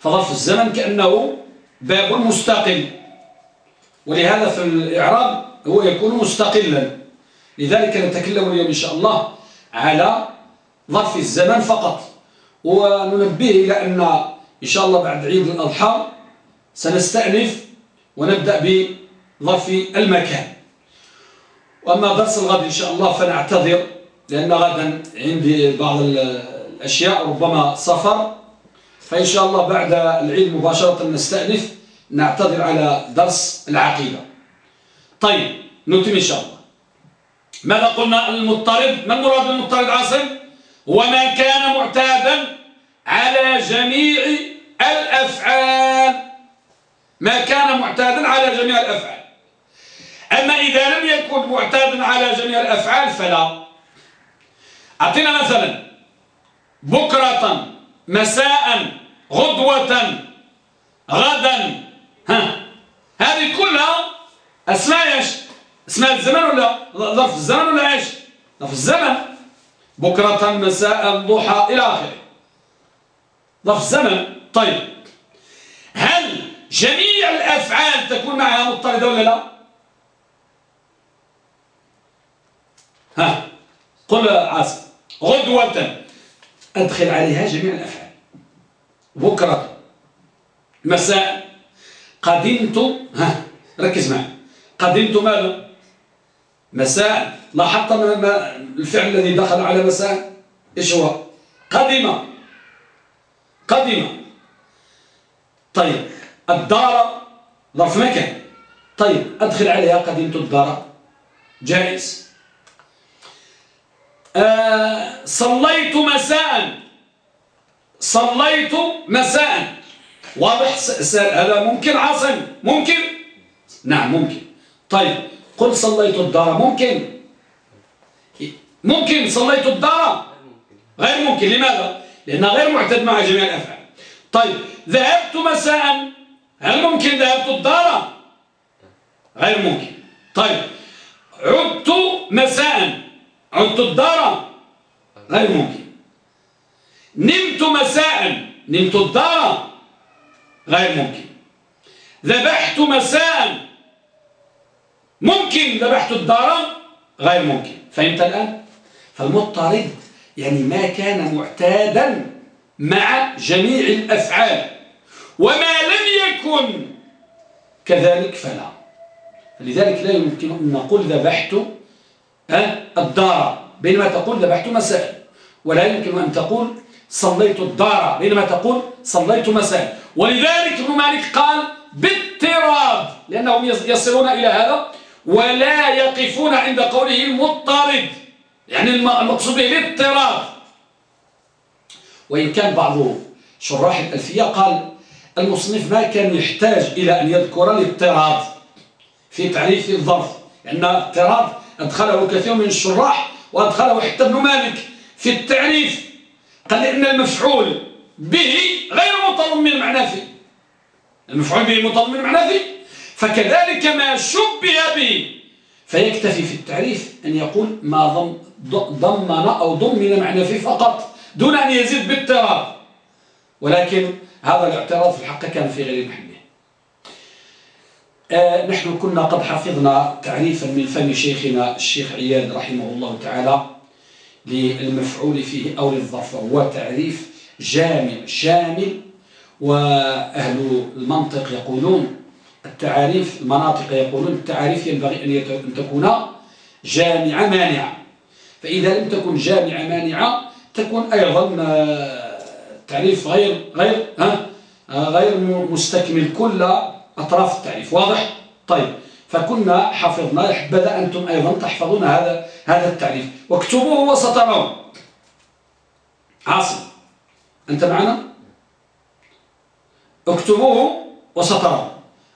فظرف الزمن كأنه باب مستقل. ولهذا في الإعراب هو يكون مستقلا. لذلك نتكلم اليوم إن شاء الله على ظرف الزمن فقط. وننبه إلى أن إن شاء الله بعد عيد الأضحى سنستأنف ونبدأ بظرف المكان. وأما درس الغد إن شاء الله فنعتذر لأن غدا عندي بعض الأشياء ربما سفر. فإن شاء الله بعد العيد مباشرة نستأنف نعتذر على درس العقيدة. طيب نتم إن شاء الله. ماذا قلنا المضطرد ما المراد بالمضطرد عاصم؟ وما كان معتادا على جميع الأفعال. ما كان معتادا على جميع الأفعال. أما إذا لم يكن معتادا على جميع الأفعال فلا. أعطينا مثلا. بكرة مساء غدوة غدا. ها هذه كلها أسماء إيش؟ أسماء الزمن ولا ظرف الزمن ولا إيش؟ ظرف الزمن. بكرة مساء ضحى إلى آخره. ظرف الزمن. طيب. هل جميع الأفعال تكون معها مضطردة ولا لا؟ ها. قل عاصم. غدوة. أدخل عليها جميع الأفعال. بكرة مساء. قدمت. ها. ركز معي. قدمت ماذا؟ مساء. لاحظت الفعل الذي دخل على مساء؟ إيش هو؟ قدم. قدم. طيب الدار ظرف مكان. طيب أدخل عليها قدمت الدار. جائز. آه صليت مساء. صليت مساء. واضح؟ هذا ممكن؟ عاصم ممكن؟ نعم ممكن. طيب قل صليت الدار ممكن. ممكن صليت الدار؟ غير ممكن لماذا؟ لأنها غير معتد مع جميع الأفعال. طيب ذهبت مساء. هل ممكن ذهبت الدار؟ غير ممكن. طيب عدت مساء. عدت الدار؟ غير ممكن. نمت مساء. نمت الدار؟ غير ممكن. ذبحت مساء. ممكن ذبحت الدار؟ غير ممكن. فهمت الآن؟ فالمضطرد يعني ما كان معتادا مع جميع الأفعال وما لم يكن كذلك فلا. لذلك لا يمكن أن نقول ذبحت الدار. بينما تقول ذبحت مساء. ولا يمكن أن تقول صليت الدار. بينما تقول صليت مساء. ولذلك ابن مالك قال باضطراد لأنهم يصلون إلى هذا ولا يقفون عند قوله مضطرد. يعني المقصود به الاضطراد وإن كان بعض شراح الألفية قال المصنف ما كان يحتاج إلى أن يذكر الاضطراد في تعريف الظرف لأن الاضطراد أدخله كثير من الشراح وأدخله حتى ابن مالك في التعريف. قال لأن المفعول به غير متضمن معنى فيه المفعول به متضمن معنى فيه فكذلك ما شبه به. فيكتفي في التعريف أن يقول ما ضمن أو ضمن معنى فيه فقط دون أن يزيد باضطراد ولكن هذا الاعتراض في الحق كان في غير محله. آه نحن كنا قد حفظنا تعريفا من فم شيخنا الشيخ عياد رحمه الله تعالى للمفعول فيه أو للظرف هو تعريف جامع شامل وأهل المنطق يقولون التعاريف المناطق يقولون التعاريف ينبغي أن تكون جامعة مانعة. فإذا لم تكن جامعة مانعة تكون أيضا آه، تعريف غير غير ها آه، غير مستكمل كل أطراف التعريف. واضح؟ طيب. فكنا حفظنا بدأ أنتم أيضا تحفظون هذا هذا التعريف. واكتبوه وسترون عاصم أنت معنا؟ اكتبوه وسترون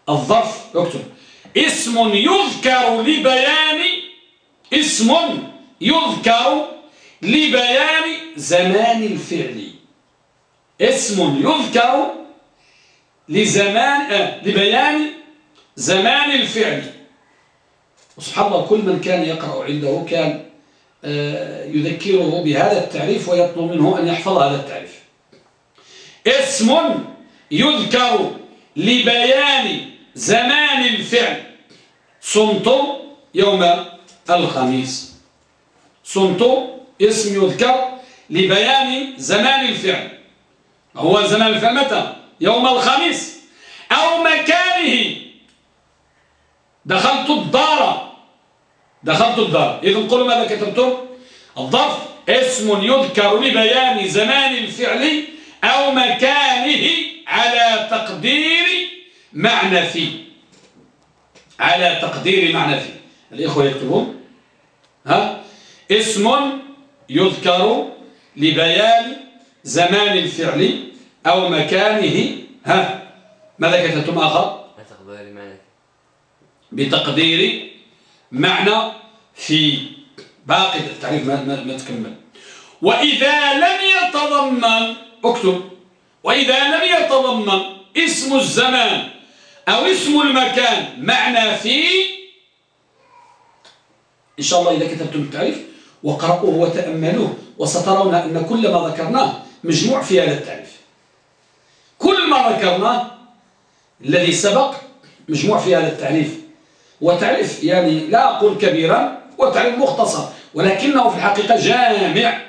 الظرف اكتب. اسم يذكر لبيان اسم يذكر لبيان زمان الفعل. اسم يذكر لزمان آه لبيان زمان الفعل. وسبحان الله كل من كان يقرأ عنده كان آه يذكره بهذا التعريف ويطلب منه أن يحفظ هذا التعريف. اسم يذكر لبيان زمان الفعل. صمت يوم الخميس. صمت اسم يذكر لبيان زمان الفعل هو زمان الفعل متى يوم الخميس أو مكانه دخلت الدار دخلت الدار إذن قولوا ماذا كتبتم الظرف اسم يذكر لبيان زمان الفعل أو مكانه على تقدير معنى في على تقدير معنى في الإخوة يكتبون ها اسم يذكر لبيان زمان الفعل أو مكانه. ها ماذا كتبتم آخر؟ بتقدير معنى. في باقي التعريف ما, ما, ما تكمل. وإذا لم يتضمن اكتب. وإذا لم يتضمن اسم الزمان أو اسم المكان معنى في إن شاء الله إذا كتبتم التعريف وقرأوه وتأملوه وسترون أن كل ما ذكرناه مجموع في هذا التعريف كل ما ذكرناه الذي سبق مجموع في هذا التعريف وتعريف يعني لا أقول كبيرا وتعريف مختصر ولكنه في الحقيقة جامع.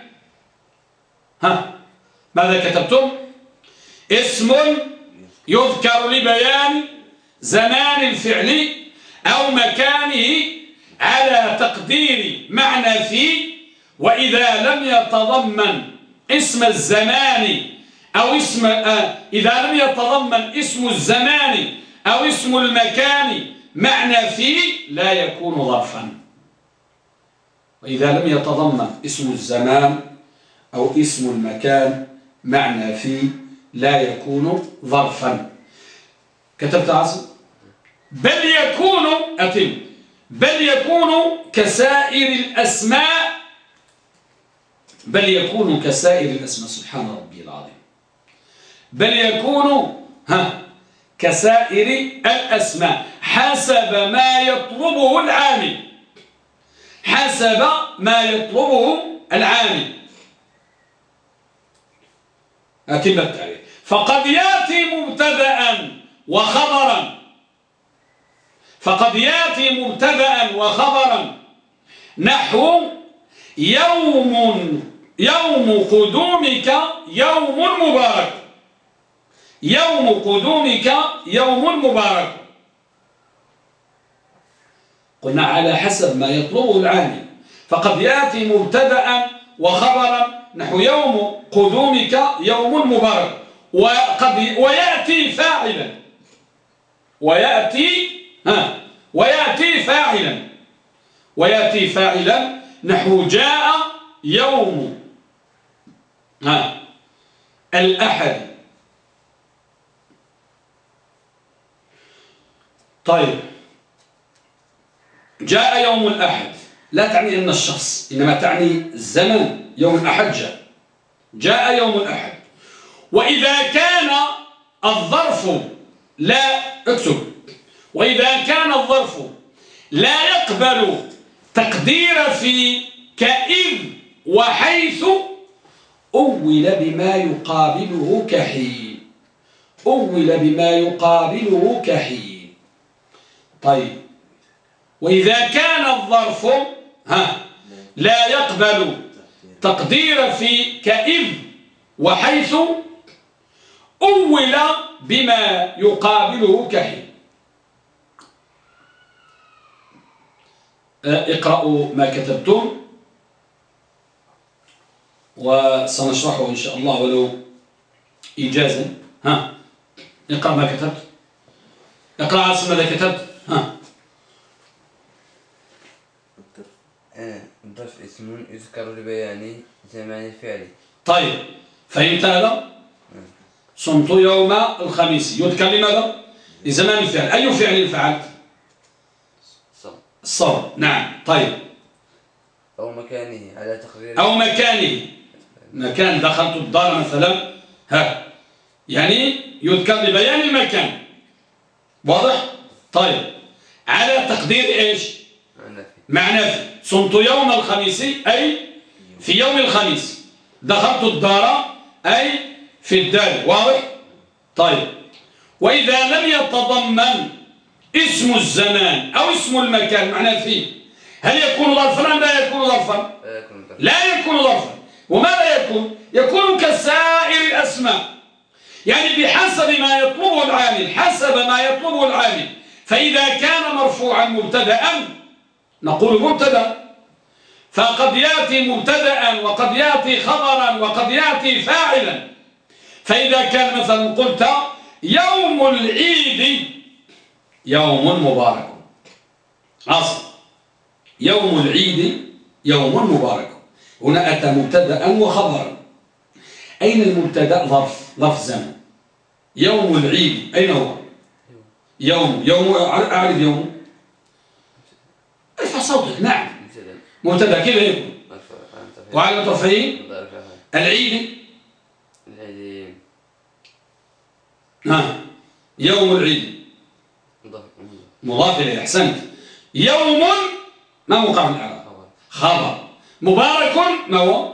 ها؟ ماذا كتبتم؟ اسم يذكر لبيان زمان الفعل أو مكانه على تقدير معنى فيه وإذا لم يتضمن اسم الزمان أو اسم آه إذا لم يتضمن اسم الزمان أو اسم المكان معنى فيه لا يكون ظرفا. وإذا لم يتضمن اسم الزمان أو اسم المكان معنى فيه لا يكون ظرفا. كتبت عاصم؟ بل يكون أتم. بل يكون كسائر الأسماء بل يكون كسائر الأسماء. سبحان ربي العظيم. بل يكون ها كسائر الأسماء. حسب ما يطلبه العامل. حسب ما يطلبه العامل. أتم التعريف فقد يأتي مبتدأ وخبرا. فقد يأتي مبتدأ وخبرا. نحو يوم يوم قدومك يوم مبارك. يوم قدومك يوم مبارك. قلنا على حسب ما يطلبه العامل فقد يأتي مبتدأ وخبرا. نحو يوم قدومك يوم مبارك. وقد ويأتي فاعلا. ويأتي ها. ويأتي فاعلا. ويأتي فاعلا. نحو جاء يوم. ها. الأحد. طيب. جاء يوم الأحد. لا تعني أن الشخص إنما تعني الزمن. يوم الأحد جاء. جاء يوم الأحد. وإذا كان الظرف لا اكتب. وإذا كان الظرف لا يقبل تقدير في كإذ وحيث أول بما يقابله كحين. أول بما يقابله كحين. طيب. وإذا كان الظرف ها لا يقبل تقدير في كإذ وحيث أول بما يقابله كحين. اقرأوا ما كتبتم وسنشرحه إن شاء الله ولو إيجازا. ها اقرأ ما كتبت. اقرأ عاصم ماذا كتبت. ها. الضرف اسم يذكر لبيان زمان الفعل طيب فهمت هذا؟ صمت يوم الخميس. يذكر لماذا؟ لزمان الفعل. أي فعل فعلت؟ الصوم نعم. طيب. أو مكانه على تقدير أو مكانه. مكان دخلت الدار مثلا. ها. يعني يذكر لبيان المكان. واضح؟ طيب. على تقدير إيش؟ معنى صمت يوم الخميس أي في يوم الخميس. دخلت الدار أي في الدار. واضح؟ طيب. وإذا لم يتضمن اسم الزمان أو اسم المكان معنى فيه. هل يكون ظرفا أم لا يكون ظرفا؟ لا يكون ظرفا. وماذا يكون يكون؟ كسائر الأسماء. يعني بحسب ما يطلبه العامل حسب ما يطلبه العامل. فإذا كان مرفوعا مبتدا نقول مبتدأ. فقد يأتي مبتدا وقد يأتي خبرا وقد يأتي فاعلا. فإذا كان مثلا قلت يوم العيد يوم مبارك. أصل يوم العيد يوم مبارك. هنا أتى مبتدأ وخبرا. أين المبتدأ؟ ظرف ظرف زمن. يوم العيد أين هو؟ يوم يوم أعرف يوم. ارفع صوتك نعم. مبتدأ كيف يكون؟ وعلى طرفين العيد؟ العيد. نعم يوم العيد. مضاف إليه. أحسنت. يوم ما موقع الإعراب خبر. مبارك ما هو؟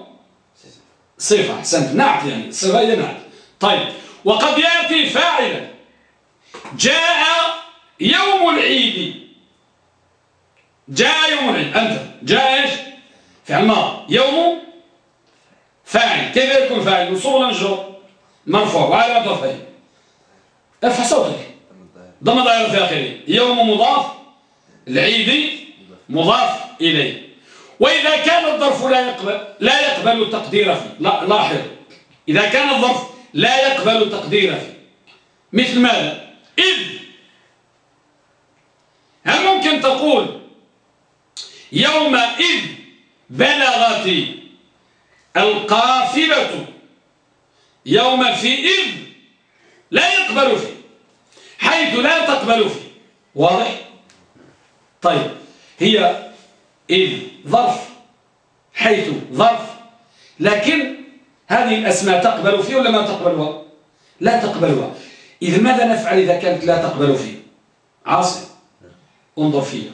صفة. أحسنت. نعت يعني. صفة إذا نعت. طيب. وقد يأتي فاعلا. جاء يوم العيد. جاء يوم العيد. أنت. جاء إيش؟ فعل ماضي. يوم فاعل. كيف يكون فاعل؟ منصوب ولا مجرور مرفوع وعلى ضفه ارفع صوتك. ضم في آخره. يوم مضاف العيد مضاف إليه. وإذا كان الظرف لا يقبل لا يقبل التقدير فيه. لا لاحظ. إذا كان الظرف لا يقبل التقدير فيه. مثل ماذا؟ إذ هل ممكن تقول يومئذ بلغت القافلة؟ يوم في إذ لا يقبل فيه. حيث لا تقبل فيه. واضح؟ طيب هي إذ ظرف حيث ظرف. لكن هذه الأسماء تقبل فيه ولا ما تقبلها لا تقبلها إذا ماذا نفعل إذا كانت لا تقبل فيه؟ عاصم انظر فيها.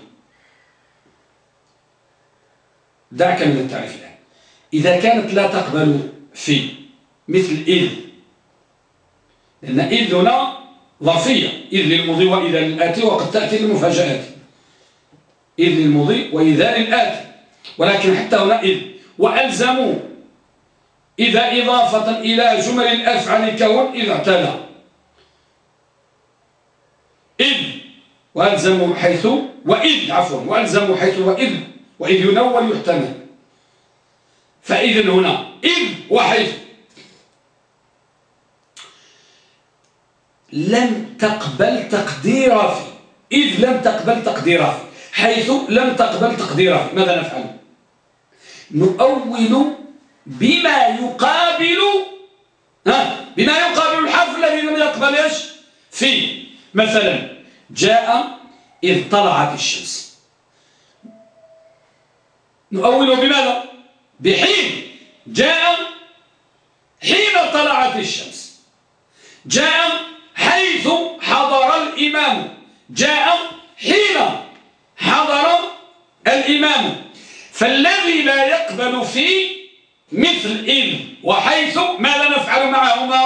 دعك من التعريف الآن. إذا كانت لا تقبل في مثل إذ. لأن إذ هنا ظرفية إذ للمضي وإذا للآتي وقد تأتي للمفاجآت إذ للمضي وإذا للآتي ولكن حتى هنا إذ. وألزموا. إذا إضافة إلى جمل الأفعال كون إذا اعتلى إذ. وألزموا حيث. وإذ. عفوا. وألزموا حيث وإذ. وإذ ينول يحتمل فإذا هنا. إذ وحيث. لم تقبل تقدير في. إذ لم تقبل تقدير في. حيث لم تقبل تقدير في. ماذا نفعل؟ نؤول بما يقابل ها بما يقابل الحرف الذي لم يقبل إيش؟ في. مثلا جاء إذ طلعت الشمس. نؤول بماذا؟ بحين. جاء حين طلعت الشمس. جاء حيث حضر الإمام. جاء حين حضر الإمام. فالذي لا يقبل في مثل إذ وحيث ماذا نفعل معهما.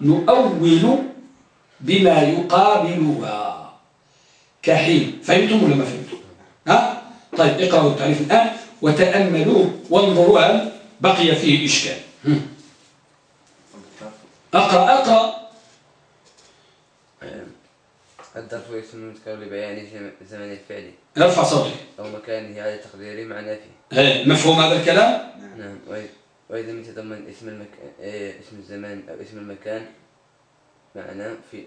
نؤول بما يقابلها. كحين. فهمتم ولا ما فهمتم؟ ها؟ طيب اقرأوا التعريف الآن وتأملوا وانظروا هل بقي فيه إشكال. أقرأ أقرأ. الظرف يسمى المذكر لبيان زمن الفعل. أرفع صوتك. أو مكانه على تقدير معنى فيه. إيه، مفهوم هذا الكلام؟ نعم. وإذا لم يتضمن اسم المكان إيه، اسم الزمان أو اسم المكان معنى في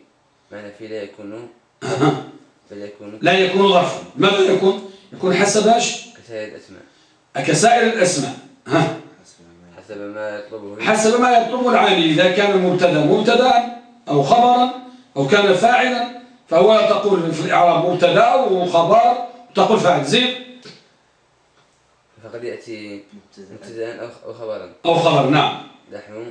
معنى في لا يكون بل يكون لا يكون ظرفا. ماذا يكون؟ يكون حسب إيش؟ كسائر الأسماء. كسائر الأسماء. ها. حسب ما يطلبه. حسب ما يطلبه العامل إذا كان المبتدا مبتدا أو خبرا أو كان فاعلا فهو تقول في الإعراب مبتدا وخبر تقول فاعل زين. فقد يأتي مبتدا. أو خبرا. أو خبر نعم. نحو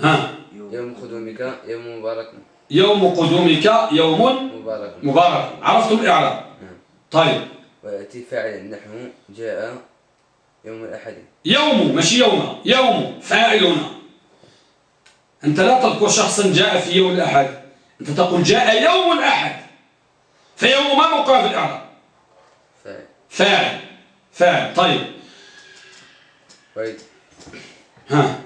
ها. يوم قدومك يوم مبارك. يوم قدومك يوم مبارك. مبارك. عرفتم الإعراب؟ نعم. طيب. ويأتي فاعل نحو جاء يوم الأحد. يوم ماشي يوم. يوم فاعلنا. أنت لا تذكر شخصا جاء في يوم الأحد. أنت تقول جاء يوم الأحد فيوم ما موقع في الإعراب. فاعل. فاعل. فاعل. طيب. طيب. ها.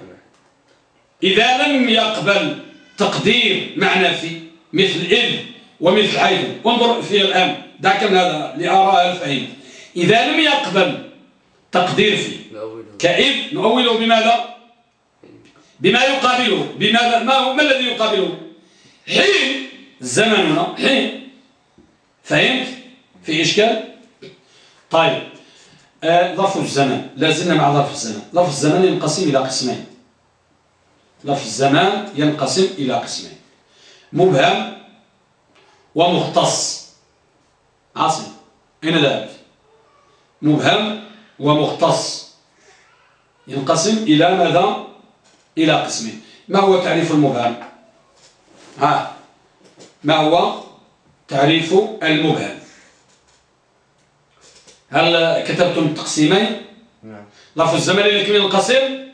إذا لم يقبل تقدير معنى في مثل إذ ومثل حيث. انظر في الآن. دعك من هذا لآراء الفهيم. إذا لم يقبل تقدير في كإذ نؤوله بماذا؟ بما يقابله. بماذا؟ ما هو ما الذي يقابله؟ حين زمننا حين. فهمت؟ في إشكال؟ طيب. آه ظرف الزمن. لازلنا مع ظرف الزمن. ظرف الزمن ينقسم إلى قسمين. ظرف الزمان ينقسم إلى قسمين. مبهم ومختص. عاصم أين ذهبت؟ مبهم ومختص. ينقسم إلى ماذا؟ إلى قسمين. ما هو تعريف المبهم؟ ها. ما هو تعريف المبهم؟ هل كتبتم تقسيمين؟ نعم. ظرف الزمن ينقسم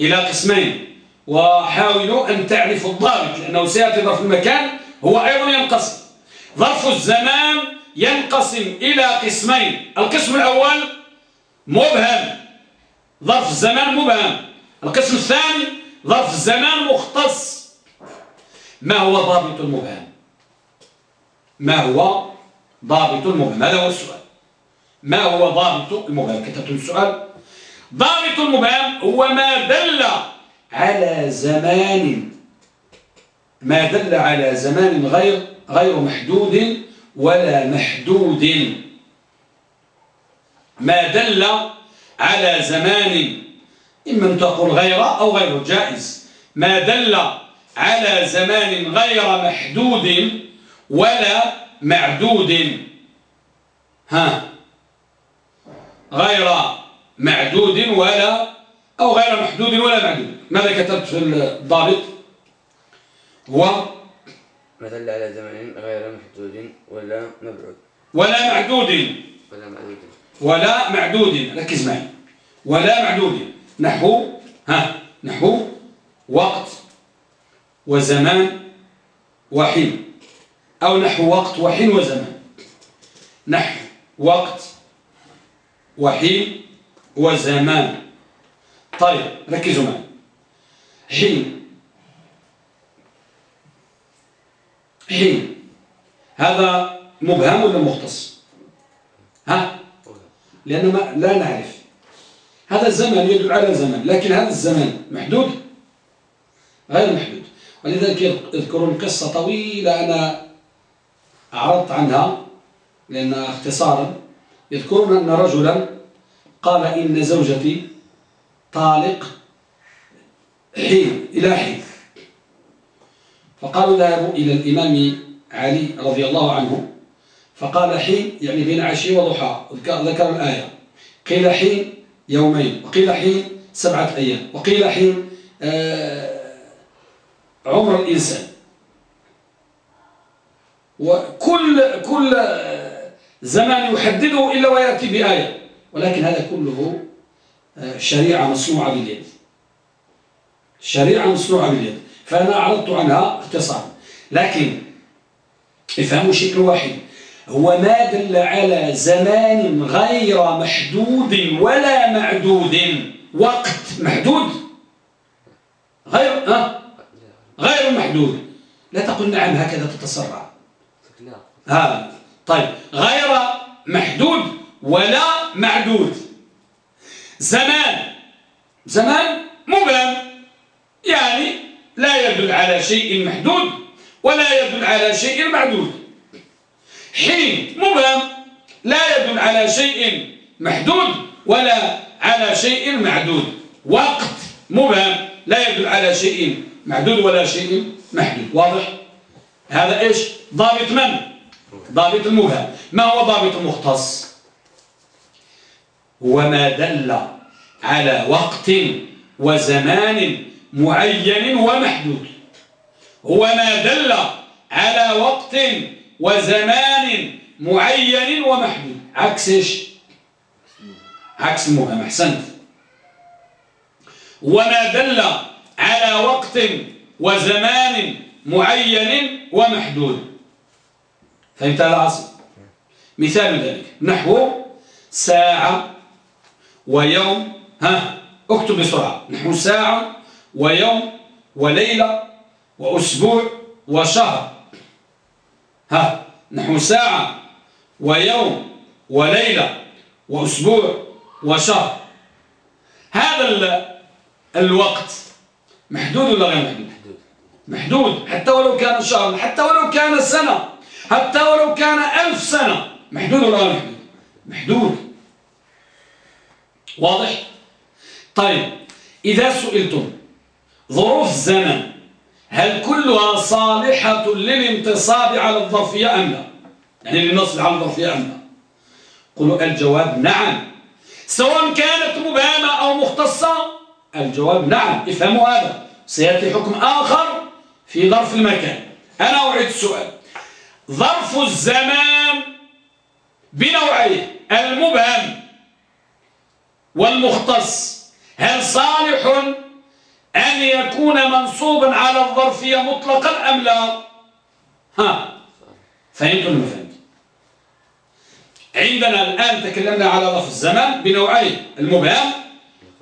إلى قسمين. وحاولوا أن تعرفوا الضابط لأنه سيأتي ظرف المكان هو أيضا ينقسم. ظرف الزمان ينقسم إلى قسمين. القسم الأول مبهم. ظرف الزمان مبهم. القسم الثاني ظرف الزمان مختص. ما هو ضابط المبهم ما هو ضابط المبهم هذا هو السؤال. ما هو ضابط المبهم كتبت السؤال. ضابط المبهم هو ما دل على زمان. ما دل على زمان غير غير محدود ولا محدود. ما دل على زمان إما أن تقول غير أو غير جائز. ما دل على زمان غير محدود ولا معدود. ها. غير معدود ولا أو غير محدود ولا معدود. ماذا كتبت في الضابط؟ هو ما دل على زمن غير محدود ولا مبعود. ولا معدود. ولا معدود. ولا معدود. ركز معي. ولا معدود. نحو ها نحو وقت وزمان وحين أو نحو وقت وحين وزمان. نحو وقت وحين وزمان. طيب ركزوا معي. حين. حين. هذا مبهم ولا مختص؟ ها؟ لأنه ما لا نعرف. هذا الزمن يدل على زمن لكن هذا الزمن محدود؟ غير محدود. ولذلك يذكرون قصة طويلة أنا أعرضت عنها لأنها اختصارا يذكرون أن رجلا قال إن زوجتي طالق حين إلى حين. فقالوا ذهبوا إلى الإمام علي رضي الله عنه فقال حين يعني بين عشي وضحى ذكر الآية. قيل حين يومين وقيل حين سبعة أيام وقيل حين آه، عمر الإنسان. وكل كل زمان يحدده إلا ويأتي بآية. ولكن هذا كله آه، شريعة مصنوعة باليد. شريعة مصنوعة باليد. فأنا أعرضت عنها اختصارا. لكن افهموا شيء واحد. هو ما دل على زمان غير محدود ولا معدود. وقت محدود. غير أه؟ غير محدود. لا تقول نعم هكذا تتسرع ها طيب. غير محدود ولا معدود. زمان زمان مبهم. يعني لا يدل على شيء محدود ولا يدل على شيء معدود. حين مبهم لا يدل على شيء محدود ولا على شيء معدود. وقت مبهم لا يدل على شيء معدود ولا شيء محدود. واضح؟ هذا إيش؟ ضابط من؟ ضابط المبهم ما هو ضابط المختص هو ما دل على وقت وزمان معين ومحدود. هو ما دل على وقت وزمان معين ومحدود. عكس إيش؟ عكس المبهم أحسنت. وما دل على وقت وزمان معين ومحدود. فهمت عاصم مثال ذلك. نحو ساعة ويوم ها اكتب بسرعة. نحو ساعة ويوم وليلة وأسبوع وشهر. ها نحو ساعة ويوم وليلة وأسبوع وشهر. هذا الوقت محدود ولا غير محدود؟ محدود. حتى ولو كان شهر حتى ولو كان سنة حتى ولو كان ألف سنة. محدود ولا غير محدود؟ محدود. واضح؟ طيب إذا سئلتم ظروف الزمن هل كلها صالحة للانتصاب على الظرفية أم لا؟ يعني للنصب على الظرفية أم لا؟ قلوا الجواب نعم. سواء كانت مبهمة أو مختصة الجواب نعم افهموا هذا. سيأتي حكم آخر في ظرف المكان. أنا أعيد السؤال. ظرف الزمان بنوعيه المبهم والمختص. هل صالح أن يكون منصوبا على الظرفية مطلقا أم لا؟ ها فهمت ولا فهمت؟ عندنا الآن تكلمنا على ظرف الزمان بنوعين المبهم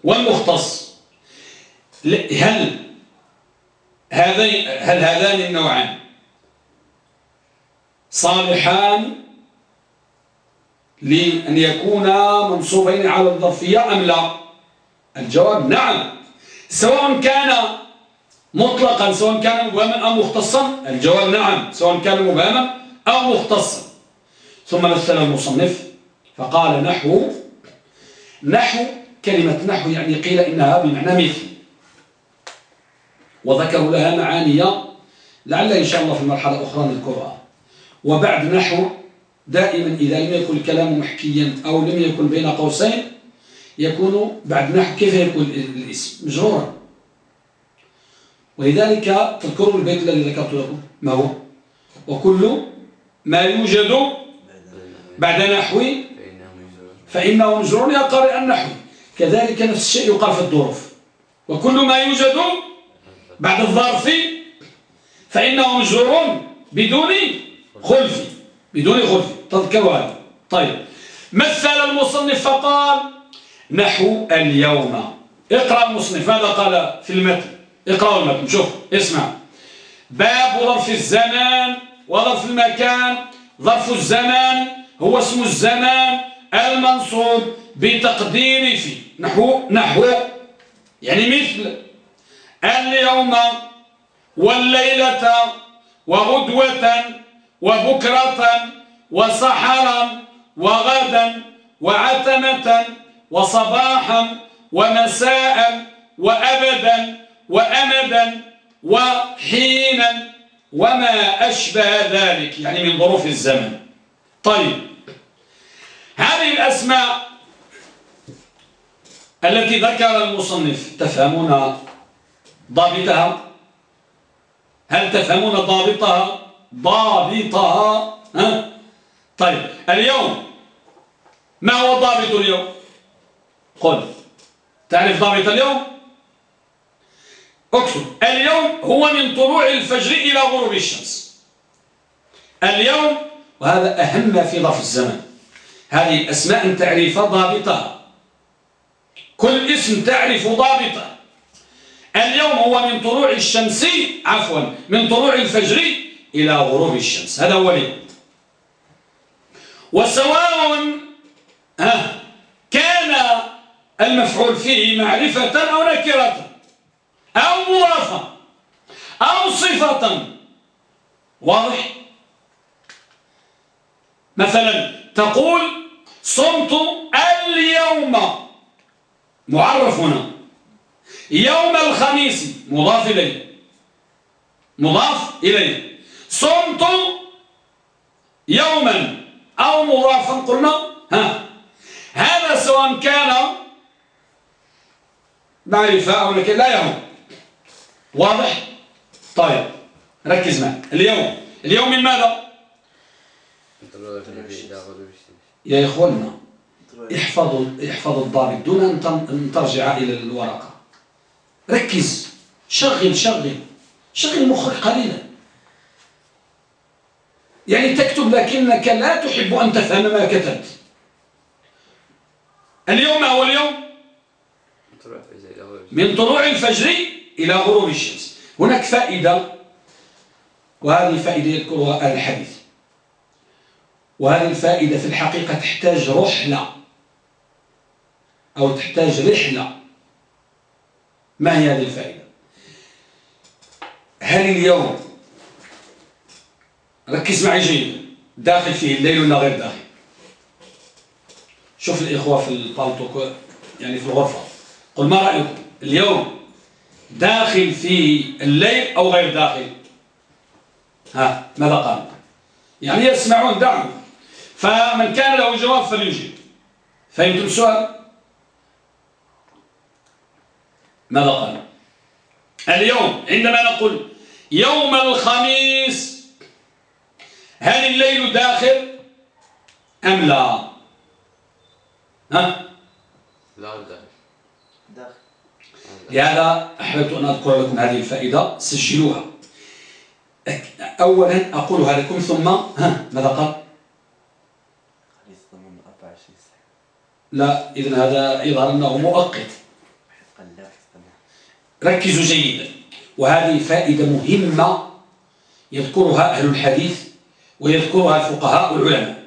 والمختص. هل هذين هل هذان النوعان؟ صالحان لأن يكونا منصوبين على الظرفية أم لا؟ الجواب نعم. سواء كان مطلقا سواء كان مبهما أو مختصا الجواب نعم. سواء كان مبهما أو مختصا. ثم مثل المصنف فقال نحو نحو كلمة نحو يعني قيل إنها بمعنى مثل. وذكروا لها معاني لعل إن شاء الله في المرحلة الأخرى نذكرها وبعد نحو دائما إذا لم يكن الكلام محكيا أو لم يكن بين قوسين يكون بعد نحو كيف يكون الاسم؟ مجرورا. ولذلك تذكروا البيت الذي ذكرت لكم. ما هو؟ وكل ما يوجد بعد نحو فإنه مجرور قارئ النحو. كذلك نفس الشيء يقال في الظروف. وكل ما يوجد بعد الظرف فإنه مجرور بدون خلف بدون خلف. تذكروا هذا. طيب. مثل المصنف فقال نحو اليوم. اقرأ المصنف. ماذا قال في المتن؟ اقرأ المتن. شوف اسمع. باب ظرف الزمان وظرف المكان. ظرف الزمان هو اسم الزمان المنصوب بتقدير في نحو نحو يعني مثل اليوم والليلة وغدوة وبكرة وسحرا وغدا وعتمة وصباحا ومساء وأبدا وأمدا وحينا وما أشبه ذلك يعني من ظروف الزمن. طيب هذه الأسماء التي ذكر المصنف تفهمون ضابطها؟ هل تفهمون ضابطها؟ ضابطها. ها؟ طيب اليوم ما هو ضابط اليوم؟ قل. تعرف ضابط اليوم؟ اكتب. اليوم هو من طلوع الفجر إلى غروب الشمس. اليوم وهذا أهم ما في ظرف الزمن. هذه الأسماء تعرف ضابطها. كل اسم تعرف ضابطه. اليوم هو من طلوع الشمس عفوا من طلوع الفجر إلى غروب الشمس. هذا هو اليوم. وسواء كان المفعول فيه معرفة أو نكرة أو مضافة أو صفة. واضح؟ مثلا تقول صمت اليوم. معرف هنا. يوم الخميس. مضاف إليه. مضاف إليه. صمت يوما. أو مضافا قلنا. ها. هذا سواء كان معرفة أو لكن لا يهم واضح؟ طيب. ركز معي. اليوم. اليوم من ماذا؟ يا إخواننا احفظوا احفظوا الضابط. دون أن ترجع إلى الورقة. ركز. شغل شغل. شغل مخك قليلا. يعني تكتب لكنك لا تحب أن تفهم ما كتبت. اليوم هو اليوم؟ من طلوع الفجر إلى غروب الشمس. هناك فائدة وهذه فائدة يذكرها الحديث. وهذه الفائدة في الحقيقة تحتاج رحلة أو تحتاج رحلة. ما هي هذه الفائدة؟ هل اليوم ركز معي جيدا داخل فيه الليل ولا غير داخل؟ شوف الإخوة في البالتوك يعني في الغرفة. قل ما رأيكم؟ اليوم داخل فيه الليل أو غير داخل؟ ها ماذا قال؟ يعني يسمعون دعم. فمن كان له جواب فليجيب. فهمتم السؤال؟ ماذا قال اليوم عندما نقول يوم الخميس هل الليل داخل أم لا؟ ها؟ لا داخل داخل. لهذا أحببت أن أذكر لكم هذه الفائدة سجلوها. أولا أقولها لكم ثم ها ماذا قال؟ لا إذن هذا يظهر أنه مؤقت. ركزوا جيدا. وهذه فائدة مهمة يذكرها أهل الحديث ويذكرها الفقهاء والعلماء.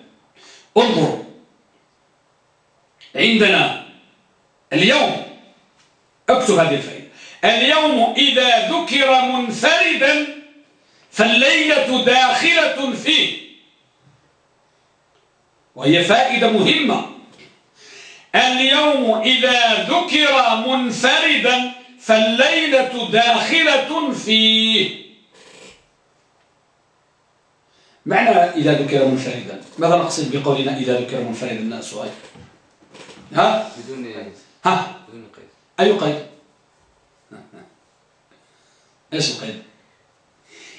انظروا عندنا اليوم اكتب هذه الفائدة. اليوم إذا ذكر منفردا فالليلة داخلة فيه. وهي فائدة مهمة. اليوم إذا ذكر منفردا فالليلة داخلة فيه. معنى إذا ذكر منفردا. ماذا نقصد بقولنا إذا ذكر منفردا؟ الناس سؤال. ها؟ بدون ها؟ بدون قيد. أي قيد؟ إيش القيد؟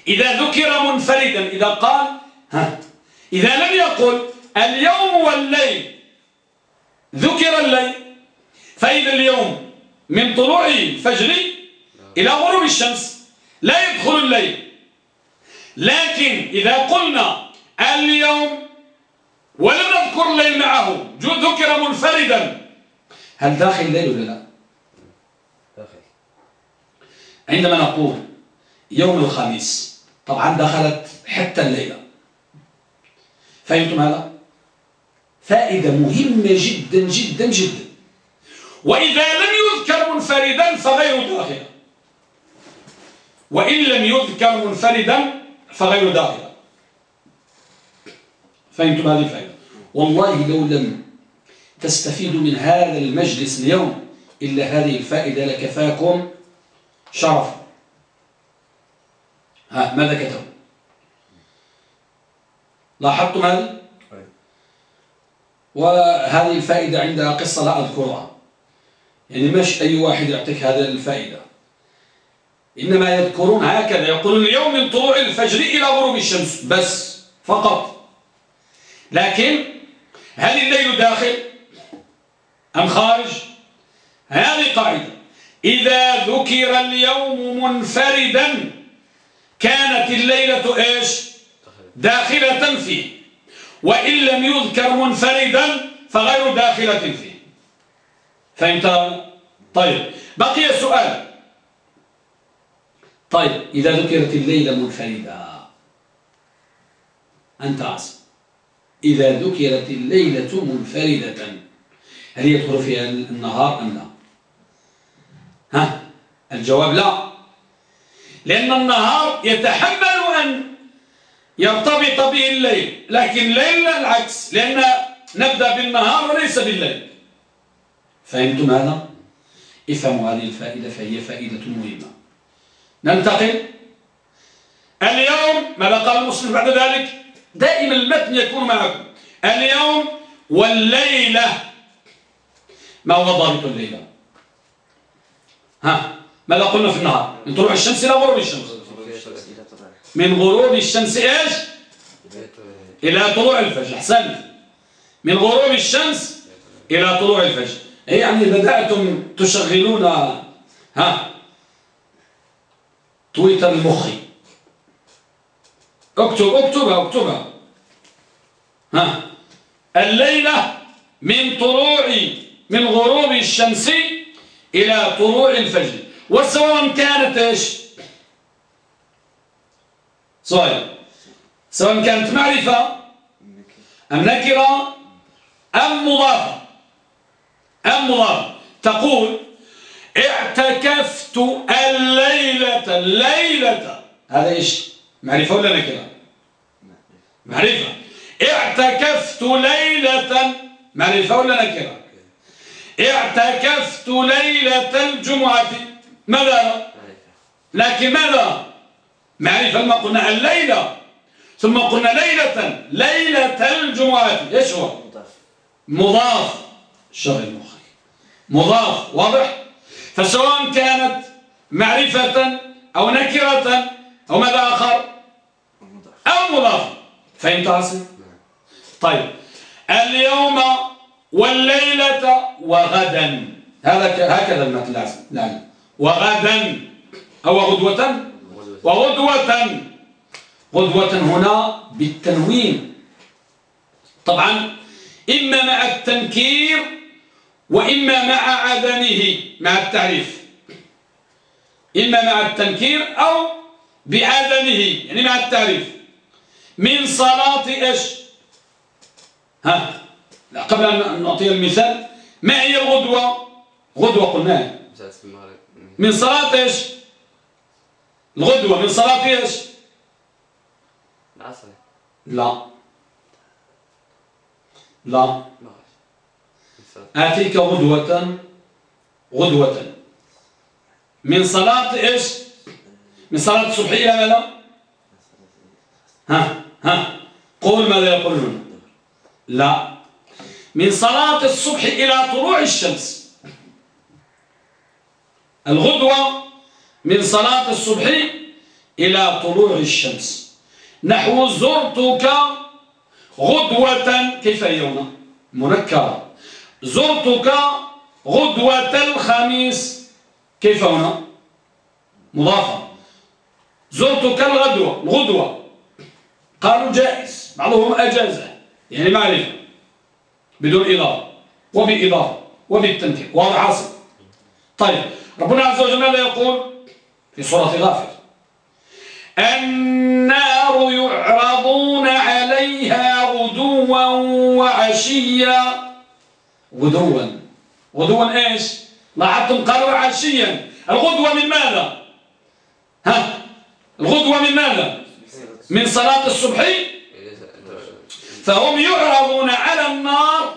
إذا ذكر منفردا إذا قال ها؟ إذا لم يقل اليوم والليل ذكر الليل. فإذا اليوم من طلوع الفجر إلى غروب الشمس. لا يدخل الليل. لكن إذا قلنا اليوم ولم نذكر الليل معه ذكر منفردا. هل داخل الليل ولا لا؟ داخل. عندما نقول يوم الخميس طبعا دخلت حتى الليلة. فهمتم هذا؟ فائدة مهمة جدا جدا جدا. وإذا لم يذكر منفردا فغير داخل. وإن لم يذكر منفردا فغير داخل. فهمتم هذه الفائدة والله لو لم تستفيدوا من هذا المجلس اليوم إلا هذه الفائدة لكفاكم شرفا ها ماذا كتب لاحظتم هذه وهذه الفائدة عندها قصة لا أذكرها. يعني مش أي واحد يعطيك هذه الفائدة. إنما يذكرون هكذا يقولون اليوم من طلوع الفجر إلى غروب الشمس بس فقط. لكن هل الليل داخل أم خارج؟ هذه قاعدة. إذا ذكر اليوم منفردا كانت الليلة إيش؟ داخلة فيه. وإن لم يذكر منفردا فغير داخلة فيه. فهمت طيب. بقي سؤال. طيب إذا ذكرت الليلة منفردا أنت عاصم. إذا ذكرت الليلة منفردة هل يدخل فيها النهار أم لا؟ ها؟ الجواب لا. لأن النهار يتحمل أن يرتبط به الليل لكن الليل العكس لأن نبدأ بالنهار وليس بالليل. فهمتم هذا؟ افهموا هذه الفائدة فهي فائدة مهمة ننتقل. اليوم ماذا قال المسلم بعد ذلك؟ دائما المتن يكون معكم. اليوم والليلة. ما هو ضابط الليلة؟ ها ماذا قلنا في النهار. من طلوع الشمس إلى غروب الشمس. من غروب الشمس إيش؟ إلى طلوع الفجر. أحسنت. من غروب الشمس إلى طلوع الفجر. يعني بدأتم تشغلون ها تويتر المخي اكتب اكتبها اكتبها ها الليلة من طلوع من غروب الشمس إلى طلوع الفجر. وسواء كانت إيش؟ سؤال. سواء كانت معرفة أم نكرة أم مضافة. أم مضافة تقول اعتكفت الليلة الليلة هذا إيش؟ معرفة ولا نكرة معرفة. اعتكفت ليلة. معرفة ولا نكرة اعتكفت ليلة الجمعة. ماذا؟ لكن ماذا؟ معرفة. ما قلنا الليلة. ثم قلنا ليلة. ليلة الجمعة. إيش هو؟ مضاف. شغل مخي مضاف واضح؟ فسواء كانت معرفة أو نكرة أو ماذا آخر؟ أو مضاف. فهمت عاصم؟ طيب. اليوم والليلة وغدا. هذا هكذا المثل لازم وغدا. أو غدوة؟ وغدوة. غدوة هنا بالتنوين. طبعا إما مع التنكير وإما مع عدمه مع التعريف. إما مع التنكير أو بعدمه يعني مع التعريف. من صلاة إيش؟ ها لا قبل أن نعطي المثال ما هي الغدوة غدوة قلناها. من صلاة إيش؟ الغدوة من صلاة إيش؟ العصر. لا. لا. آتيك غدوة غدوة. من صلاة إيش؟ من صلاة الصبح إلى ماذا؟ ها ها. قول ماذا يقولون؟ لا. من صلاة الصبح إلى طلوع الشمس. الغدوة من صلاة الصبح إلى طلوع الشمس. نحو زرتك غدوة كيف هي منكرة. زرتك غدوة الخميس كيف هنا؟ مضافة. زرتك الغدوة الغدوة. قالوا جائز بعضهم أجازة. يعني معرفة. بدون إضافة. وبإضافة. وبالتنكير. واضح عاصم طيب. ربنا عز وجل يقول في سورة غافر النار يعرضون عليها غدوا وعشيا. غدوا. غدوا إيش؟ لاحظتم قالوا عشيا الغدوة من ماذا؟ ها؟ الغدوة من ماذا؟ من صلاة الصبح؟ فهم يعرضون على النار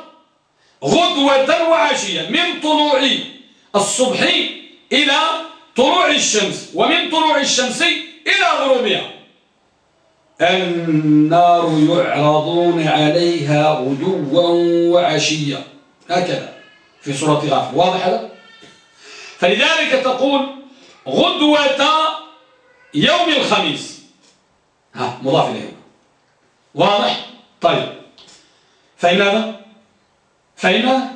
غدوة وعشيا من طلوع الصبح إلى طلوع الشمس ومن طلوع الشمس إلى غروبها. النار يعرضون عليها غدوا وعشيا. هكذا في سورة غافر. واضح هذا؟ فلذلك تقول غدوة يوم الخميس. ها مضاف إليه. واضح؟ طيب. فإن هذا؟ فإن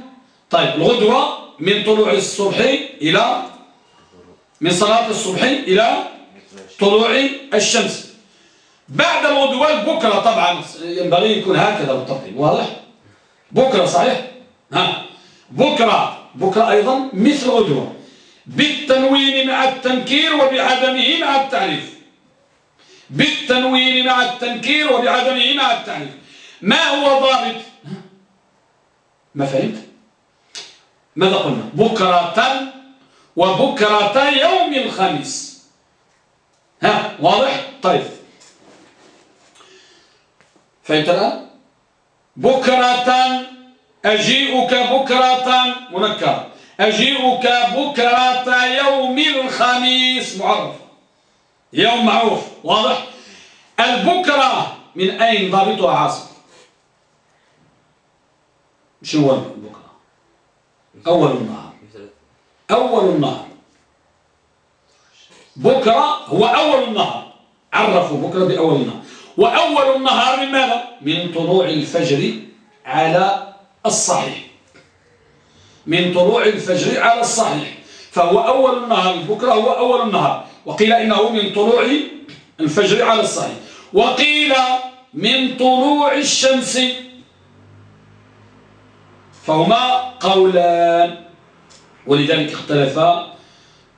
طيب الغدوة من طلوع الصبح إلى من صلاة الصبح إلى طلوع الشمس. بعد الغدوة بكرة طبعا ينبغي يكون هكذا بالترتيب. واضح؟ بكرة صحيح؟ ها. بكرة بكرة أيضا مثل غدوة. بالتنوين مع التنكير وبعدمه مع التعريف. بالتنوين مع التنكير وبعدمه مع التعريف. ما هو ضابط؟ ما فهمت؟ ماذا قلنا؟ بكرة وبكرة يوم الخميس. ها واضح؟ طيب. فهمت الآن؟ بكرة أجيئك بكرة منكر أجيئك بكرة يوم الخميس. معرف يوم معروف. واضح. البكرة من أين ضابطها عاصم؟ شنو هو البكرة؟ أول النهار. أول النهار. بكرة هو أول النهار. عرفوا بكرة بأول النهار. وأول النهار من ماذا؟ من طلوع الفجر على الصحيح. من طلوع الفجر على الصحيح. فهو أول النهار بكرة هو أول النهار. وقيل إنه من طلوع الفجر على الصحيح. وقيل من طلوع الشمس. فهما قولان. ولذلك اختلف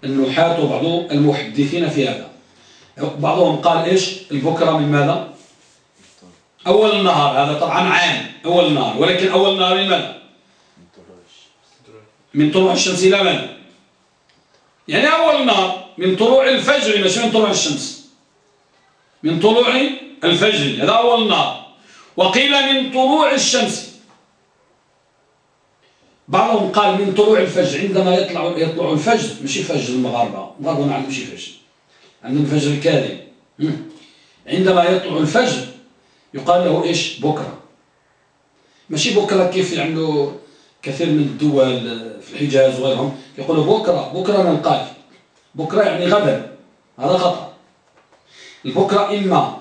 النحاة وبعض المحدثين في هذا. بعضهم قال إيش؟ البكرة من ماذا؟ أول النهار هذا طبعا عام أول النهار ولكن أول النهار من من؟ طلوع الشمس إلى من؟ يعني أول النهار من طلوع الفجر مش من طلوع الشمس؟ من طلوع الفجر هذا أول النهار وقيل من طلوع الشمس. بعضهم قال من طلوع الفجر عندما يطلع يطلع الفجر ماشي فجر المغاربة المغاربة ما عندهم شي فجر. عندهم فجر كاذب. عندما يطلع الفجر يقال له إيش؟ بكرة. ماشي بكرة كيف يعملوا كثير من الدول في الحجاز وغيرهم يقولوا بكرة بكرة نلقاك بكرة يعني غدا. هذا خطأ. البكرة إما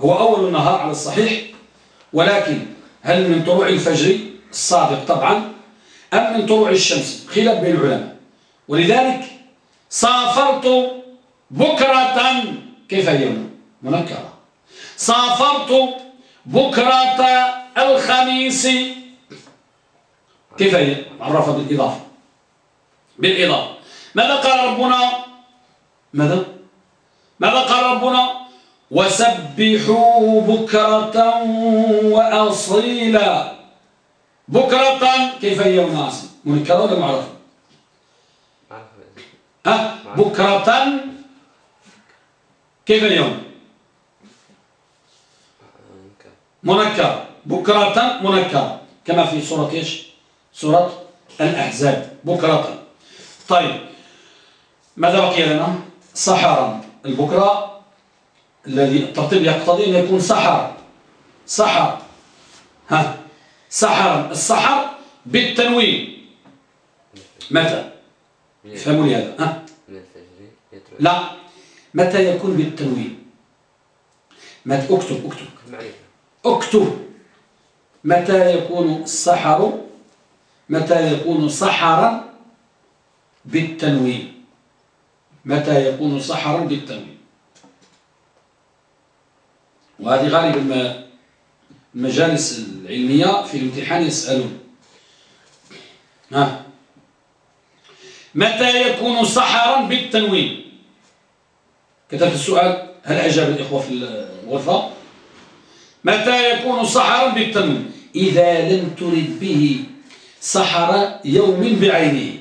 هو أول النهار على الصحيح ولكن هل من طلوع الفجر؟ الصادق طبعا. أم من طلوع الشمس؟ خلاف بين العلماء. ولذلك سافرت بكرة كيف هي؟ منكرة. سافرت بكرة الخميس. كيف هي؟ عرفها بالإضافة. بالإضافة. ماذا قال ربنا؟ ماذا؟ ماذا قال ربنا؟ وسبحوا بكرة وأصيلا. بكرة كيف هي مناسب منكرة ولا معرفة ها؟ بكرة كيف اليوم؟ منكر. بكرة منكر. كما في سورة إيش؟ سورة الأحزاب. بكرة. طيب. ماذا بقي لنا؟ سحرا. البكرة الذي الترتيب يقتضي أن يكون سحر. سحر. ها. سحرا. السحر بالتنوين. متى؟ فهموا لي هذا. ها؟ لا. متى يكون بالتنوين؟ متى اكتب اكتب. اكتب متى يكون السحر متى يكون سحرا بالتنوين. متى يكون سحرا بالتنوين. وهذه غالبا المجالس العلمية في الامتحان يسألون. ها. متى يكون سحرا بالتنوين؟ كتبت السؤال هل أجاب الإخوة في الغرفة؟ متى يكون سحرا بالتنوين إذا لم ترد به سحر يوم بعينه.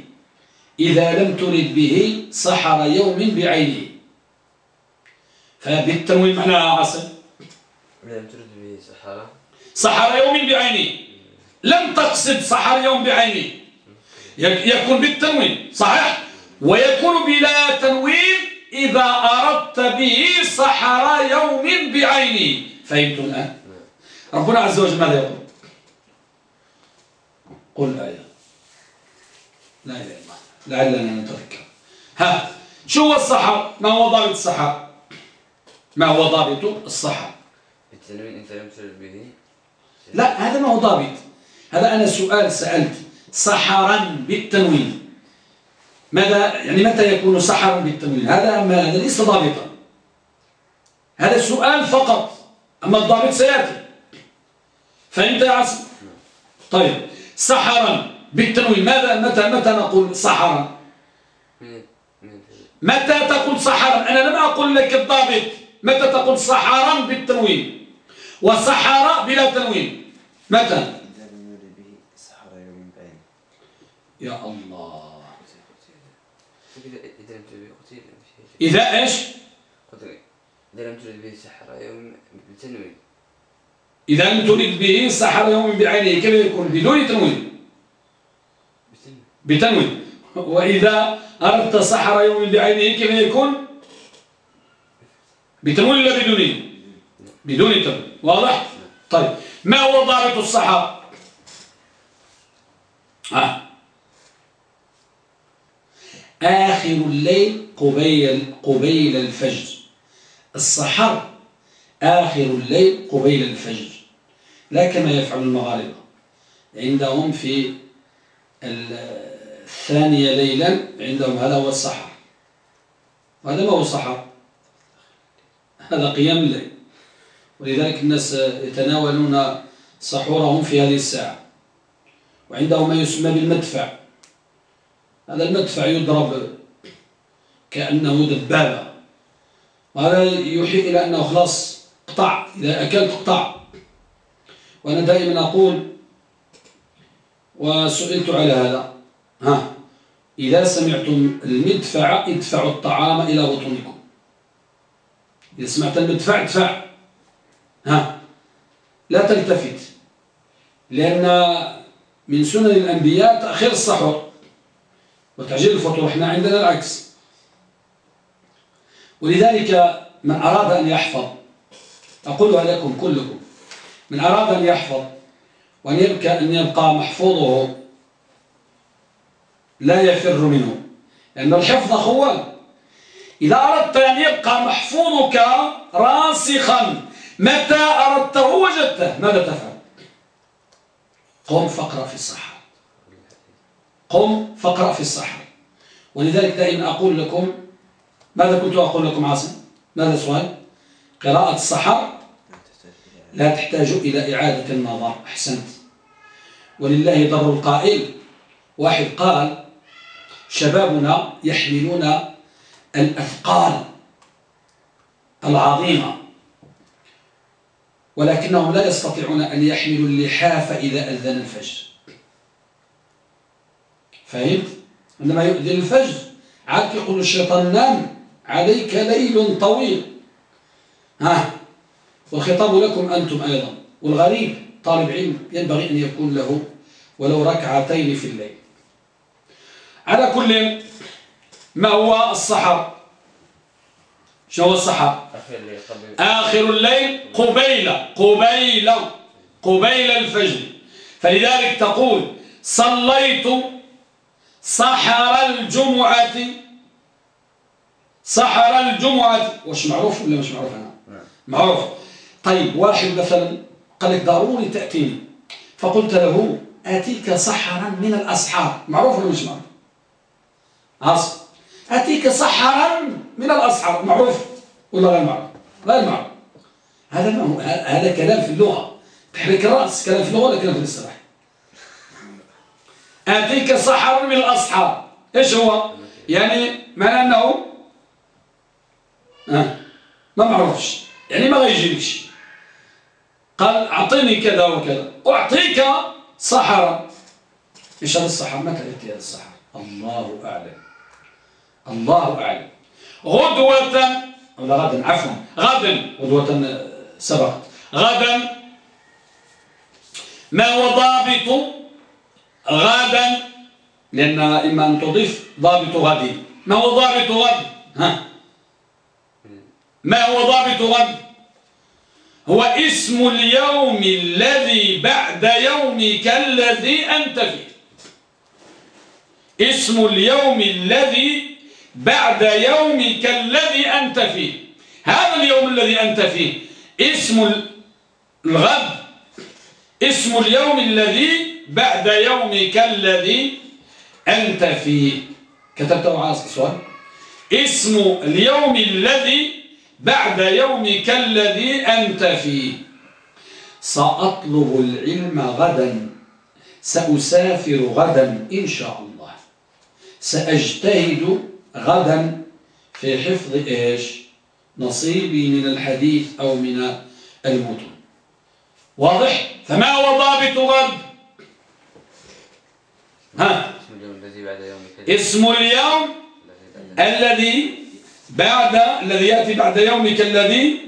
إذا لم ترد به سحر يوم بعينه. فبالتنوين معناها عاصم لم ترد به سحر. سحر يوم بعينه. لم تقصد سحر يوم بعينه. يكون بالتنوين صحيح؟ ويكون بلا تنوين إذا أردت به سحر يوم بعينه. فهمت الآن؟ ربنا عز وجل ماذا يقول؟ قل آية. لا إله إلا الله. لعلنا نتذكر. ها شو هو السحر ما هو ضابط السحر ما هو ضابط السحر بالتنوين أنت لم ترد به؟ لا هذا ما هو ضابط. هذا أنا سؤال سألت. سحرا بالتنوين. ماذا؟ يعني متى يكون سحرا بالتنوين؟ هذا ما هذا ليس ضابطا. هذا سؤال فقط. أما الضابط سيأتي. فهمت يا عاصم؟ طيب سحرا بالتنوين ماذا متى متى نقول سحرا؟ متى تقول سحرا؟ أنا لم أقول لك الضابط. متى تقول سحرا بالتنوين؟ وسحر بلا تنوين. متى؟ يا الله. إذا إيش؟ إذا لم ترد به سحر يوم بالتنوين. إذا لم ترد به سحر يوم بعينه كيف يكون؟ بدون تنوين. بتنوين. وإذا أردت سحر يوم بعينه كيف يكون؟ بتنوين ولا بدون؟ بدون تنوين. واضح؟ طيب. ما هو ضابط السحر؟ آه. آخر الليل قبيل قبيل الفجر. السحر آخر الليل قبيل الفجر. لا كما يفعل المغاربة. عندهم في الثانية ليلا عندهم هذا هو السحر وهذا ما هو السحر هذا قيام الليل. ولذلك الناس يتناولون سحورهم في هذه الساعة. وعندهم ما يسمى بالمدفع. هذا المدفع يضرب كأنه دبابة. وهذا يوحي إلى أنه خلاص قطع. إذا أكلت قطع. وأنا دائما أقول وسئلت على هذا. ها إذا سمعتم المدفع ادفعوا الطعام إلى بطونكم. إذا سمعت المدفع ادفع. ها لا تلتفت لأن من سنن الأنبياء تأخير السحور وتعجيل الفطور. إحنا عندنا العكس. ولذلك من أراد أن يحفظ أقولها لكم كلكم من أراد أن يحفظ وأن يبقى, أن يبقى محفوظه لا يفر منه. لأن الحفظ أخوان إذا أردت أن يبقى محفوظك راسخا متى أردته وجدته؟ ماذا تفعل؟ قم فقرأ في الصحة. قم فقرأ في الصحة. ولذلك دائما أقول لكم ماذا كنت أقول لكم عاصم؟ ماذا سؤال؟ قراءة الصحر لا تحتاج إلى إعادة النظر. أحسنت. ولله ضر القائل. واحد قال شبابنا يحملون الأثقال العظيمة ولكنهم لا يستطيعون أن يحملوا اللحاف إذا أذن الفجر. فهمت؟ عندما يؤذن الفجر عاد يقول الشيطان نام عليك ليل طويل. ها والخطاب لكم أنتم أيضا. والغريب طالب علم ينبغي أن يكون له ولو ركعتين في الليل. على كل ما هو الصحر شو هو الصحر آخر الليل قبيل قبيل قبيل الفجر. فلذلك تقول صليت سحر الجمعة. سحر الجمعة. وش معروف ولا مش معروف أنا؟ نعم. معروف. طيب واحد مثلا قال لك ضروري تأتيني فقلت له آتيك سحرا من الأسحار. معروف معروف عصر آتيك سحرا من الأسحار. معروف ولا غير معروف؟ غير معروف. هذا ما هو هذا كلام في اللغة. تحريك الرأس كلام في اللغة ولا كلام في الاصطلاح؟ آتيك سحر من الأسحار. إيش هو؟ يعني معنى أنه. ما معروفش. يعني ما غيجيبش قال أعطيني كذا وكذا. أعطيك سحرا. إيش هذا السحر؟ متى يأتي هذا السحر. الله أعلم. الله أعلم. غدوة. ولا غدا؟ عفوا. غدا. غدوة سبقت غدا. ما هو ضابط؟ غدا. لأن إما أن تضيف ضابط غد. ما هو ضابط غد؟ ها؟ ما هو ضابط غد؟ هو اسم اليوم الذي بعد يومك الذي أنت فيه. اسم اليوم الذي بعد يومك الذي أنت فيه. هذا اليوم الذي أنت فيه. اسم الغد. اسم اليوم الذي بعد يومك الذي أنت فيه. كتبته على السؤال اسم اليوم الذي بعد يومك الذي أنت فيه. سأطلب العلم غدا. سأسافر غدا إن شاء الله. سأجتهد غدا في حفظ إيش؟ نصيبي من الحديث أو من المتن واضح؟ فما هو ضابط غد؟ ها؟ اسم اليوم الذي بعد الذي يأتي بعد يومك الذي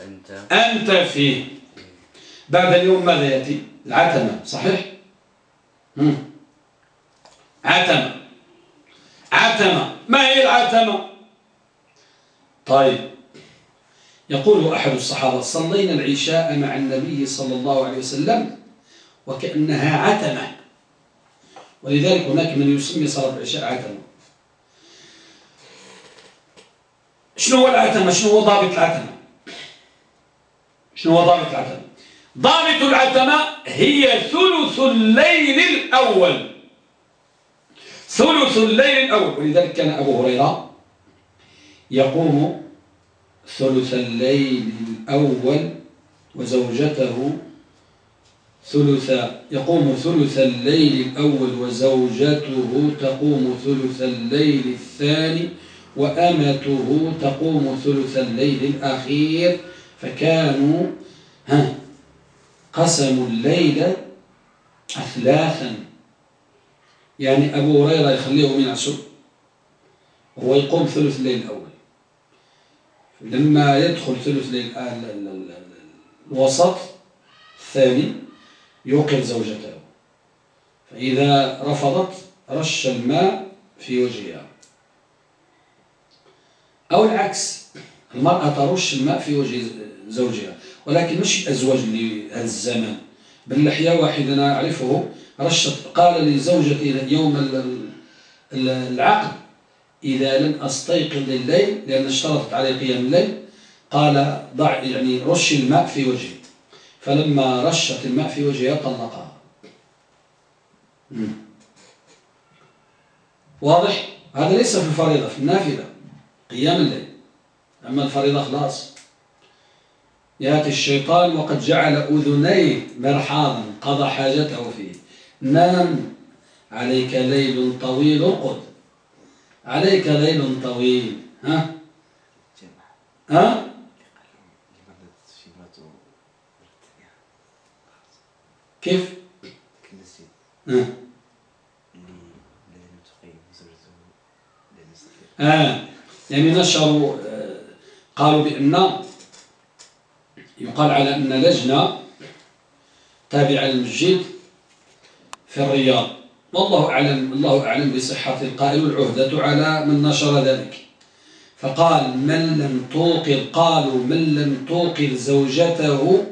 أنت, أنت فيه. بعد اليوم ماذا يأتي؟ العتمة صحيح؟ مم. عتمة. عتمة. ما هي العتمة؟ طيب. يقول أحد الصحابة صلينا العشاء مع النبي صلى الله عليه وسلم وكأنها عتمة. ولذلك هناك من يسمي صلاة العشاء عتمة. شنو هو العتمة شنو هو ضابط العتمة شنو هو ضابط العتمة ضابط العتمة هي ثلث الليل الأول. ثلث الليل الأول. ولذلك كان أبو هريرة يقوم ثلث الليل الأول وزوجته ثلث يقوم ثلث الليل الأول وزوجته تقوم ثلث الليل الثاني وأمته تقوم ثلث الليل الأخير فكانوا ها قسموا الليل أثلاثا. يعني أبو هريرة يخليه من عشر وهو يقوم ثلث الليل الأول. لما يدخل ثلث الليل الوسط الثاني يوقظ زوجته. فإذا رفضت رش الماء في وجهها. أو العكس المرأة ترش الماء في وجه زوجها. ولكن مش أزواج لهذا الزمان بل لحية واحد أنا أعرفه رشت قال لزوجتي يوم العقد إذا لم أستيقظ لليل لأن اشترطت علي قيام الليل قال ضع يعني رش الماء في وجهي فلما رشت الماء في وجهها طلقها. واضح؟ هذا ليس في الفريضة في النافذة. قيام الليل. أما الفريضة خلاص. يأتي الشيطان وقد جعل أذنيه مرحاضا قضى حاجته فيه. نام. عليك ليل طويل قد عليك ليل طويل. ها؟ ها؟ كيف؟ ها؟ آه. يعني نشروا آه، قالوا بأن يقال على أن لجنة تابعة للمسجد في الرياض. والله أعلم الله أعلم بصحة القائل والعهدة على من نشر ذلك. فقال من لم توقظ قالوا من لم توقظ زوجته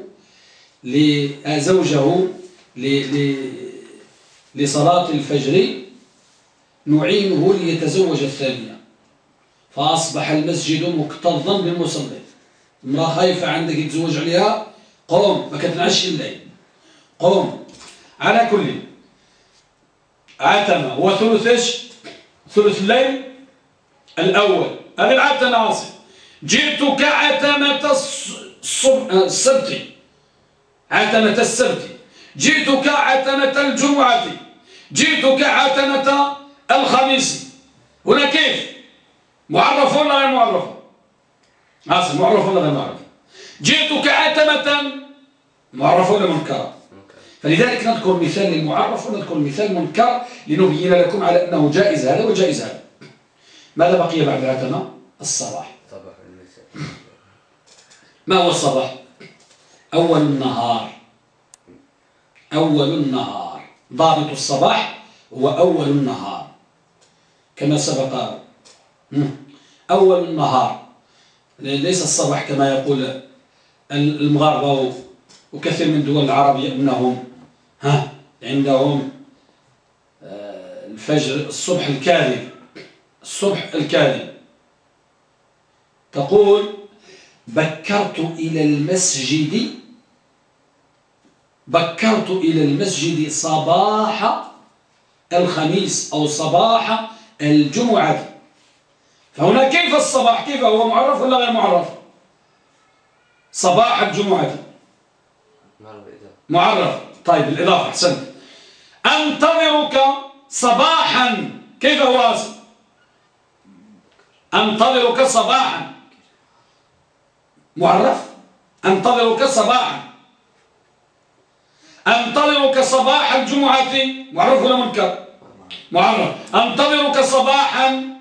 لزوجه لصلاة الفجر نعينه ليتزوج الثانية. فأصبح المسجد مكتظا بالمصلين امرأة خايفة عندك يتزوج عليها قوم ما كتنعش الليل قوم على كل. عتمة هو ثلث الليل الأول. هذه العتمة عاصم جئتك عتمة السبت. عتمة السبت. جئتك عتمة الجمعة. جئتك عتمة الخميس. هنا كيف؟ معرف ولا غير معرف عاصم معرف ولا غير معرف جئتك عتمة معرف ولا منكر. فلذلك نذكر مثال للمعرف ونذكر مثال منكر لنبين لكم على أنه جائز هذا وجائز هذا. ماذا بقي بعد العتمة؟ الصباح. ما هو الصباح؟ أول النهار. أول النهار. ضابط الصباح هو أول النهار. كما سبق أول النهار ليس الصباح كما يقول المغاربة وكثير من الدول العربية أنهم ها عندهم آه، الفجر الصبح الكاذب. الصبح الكاذب. تقول بكرت إلى المسجد بكرت إلى المسجد صباح الخميس أو صباح الجمعة. فهنا كيف الصباح؟ كيف؟ هو معرف ولا غير معرف؟ صباح الجمعة معرف. طيب الإضافة أحسنت أنتظرك صباحا. كيف هو أنتظرك صباحا. معرف؟ أنتظرك صباحا. أنتظرك صباح الجمعة معرف ولا منكر؟ معرف. أنتظرك صباحا.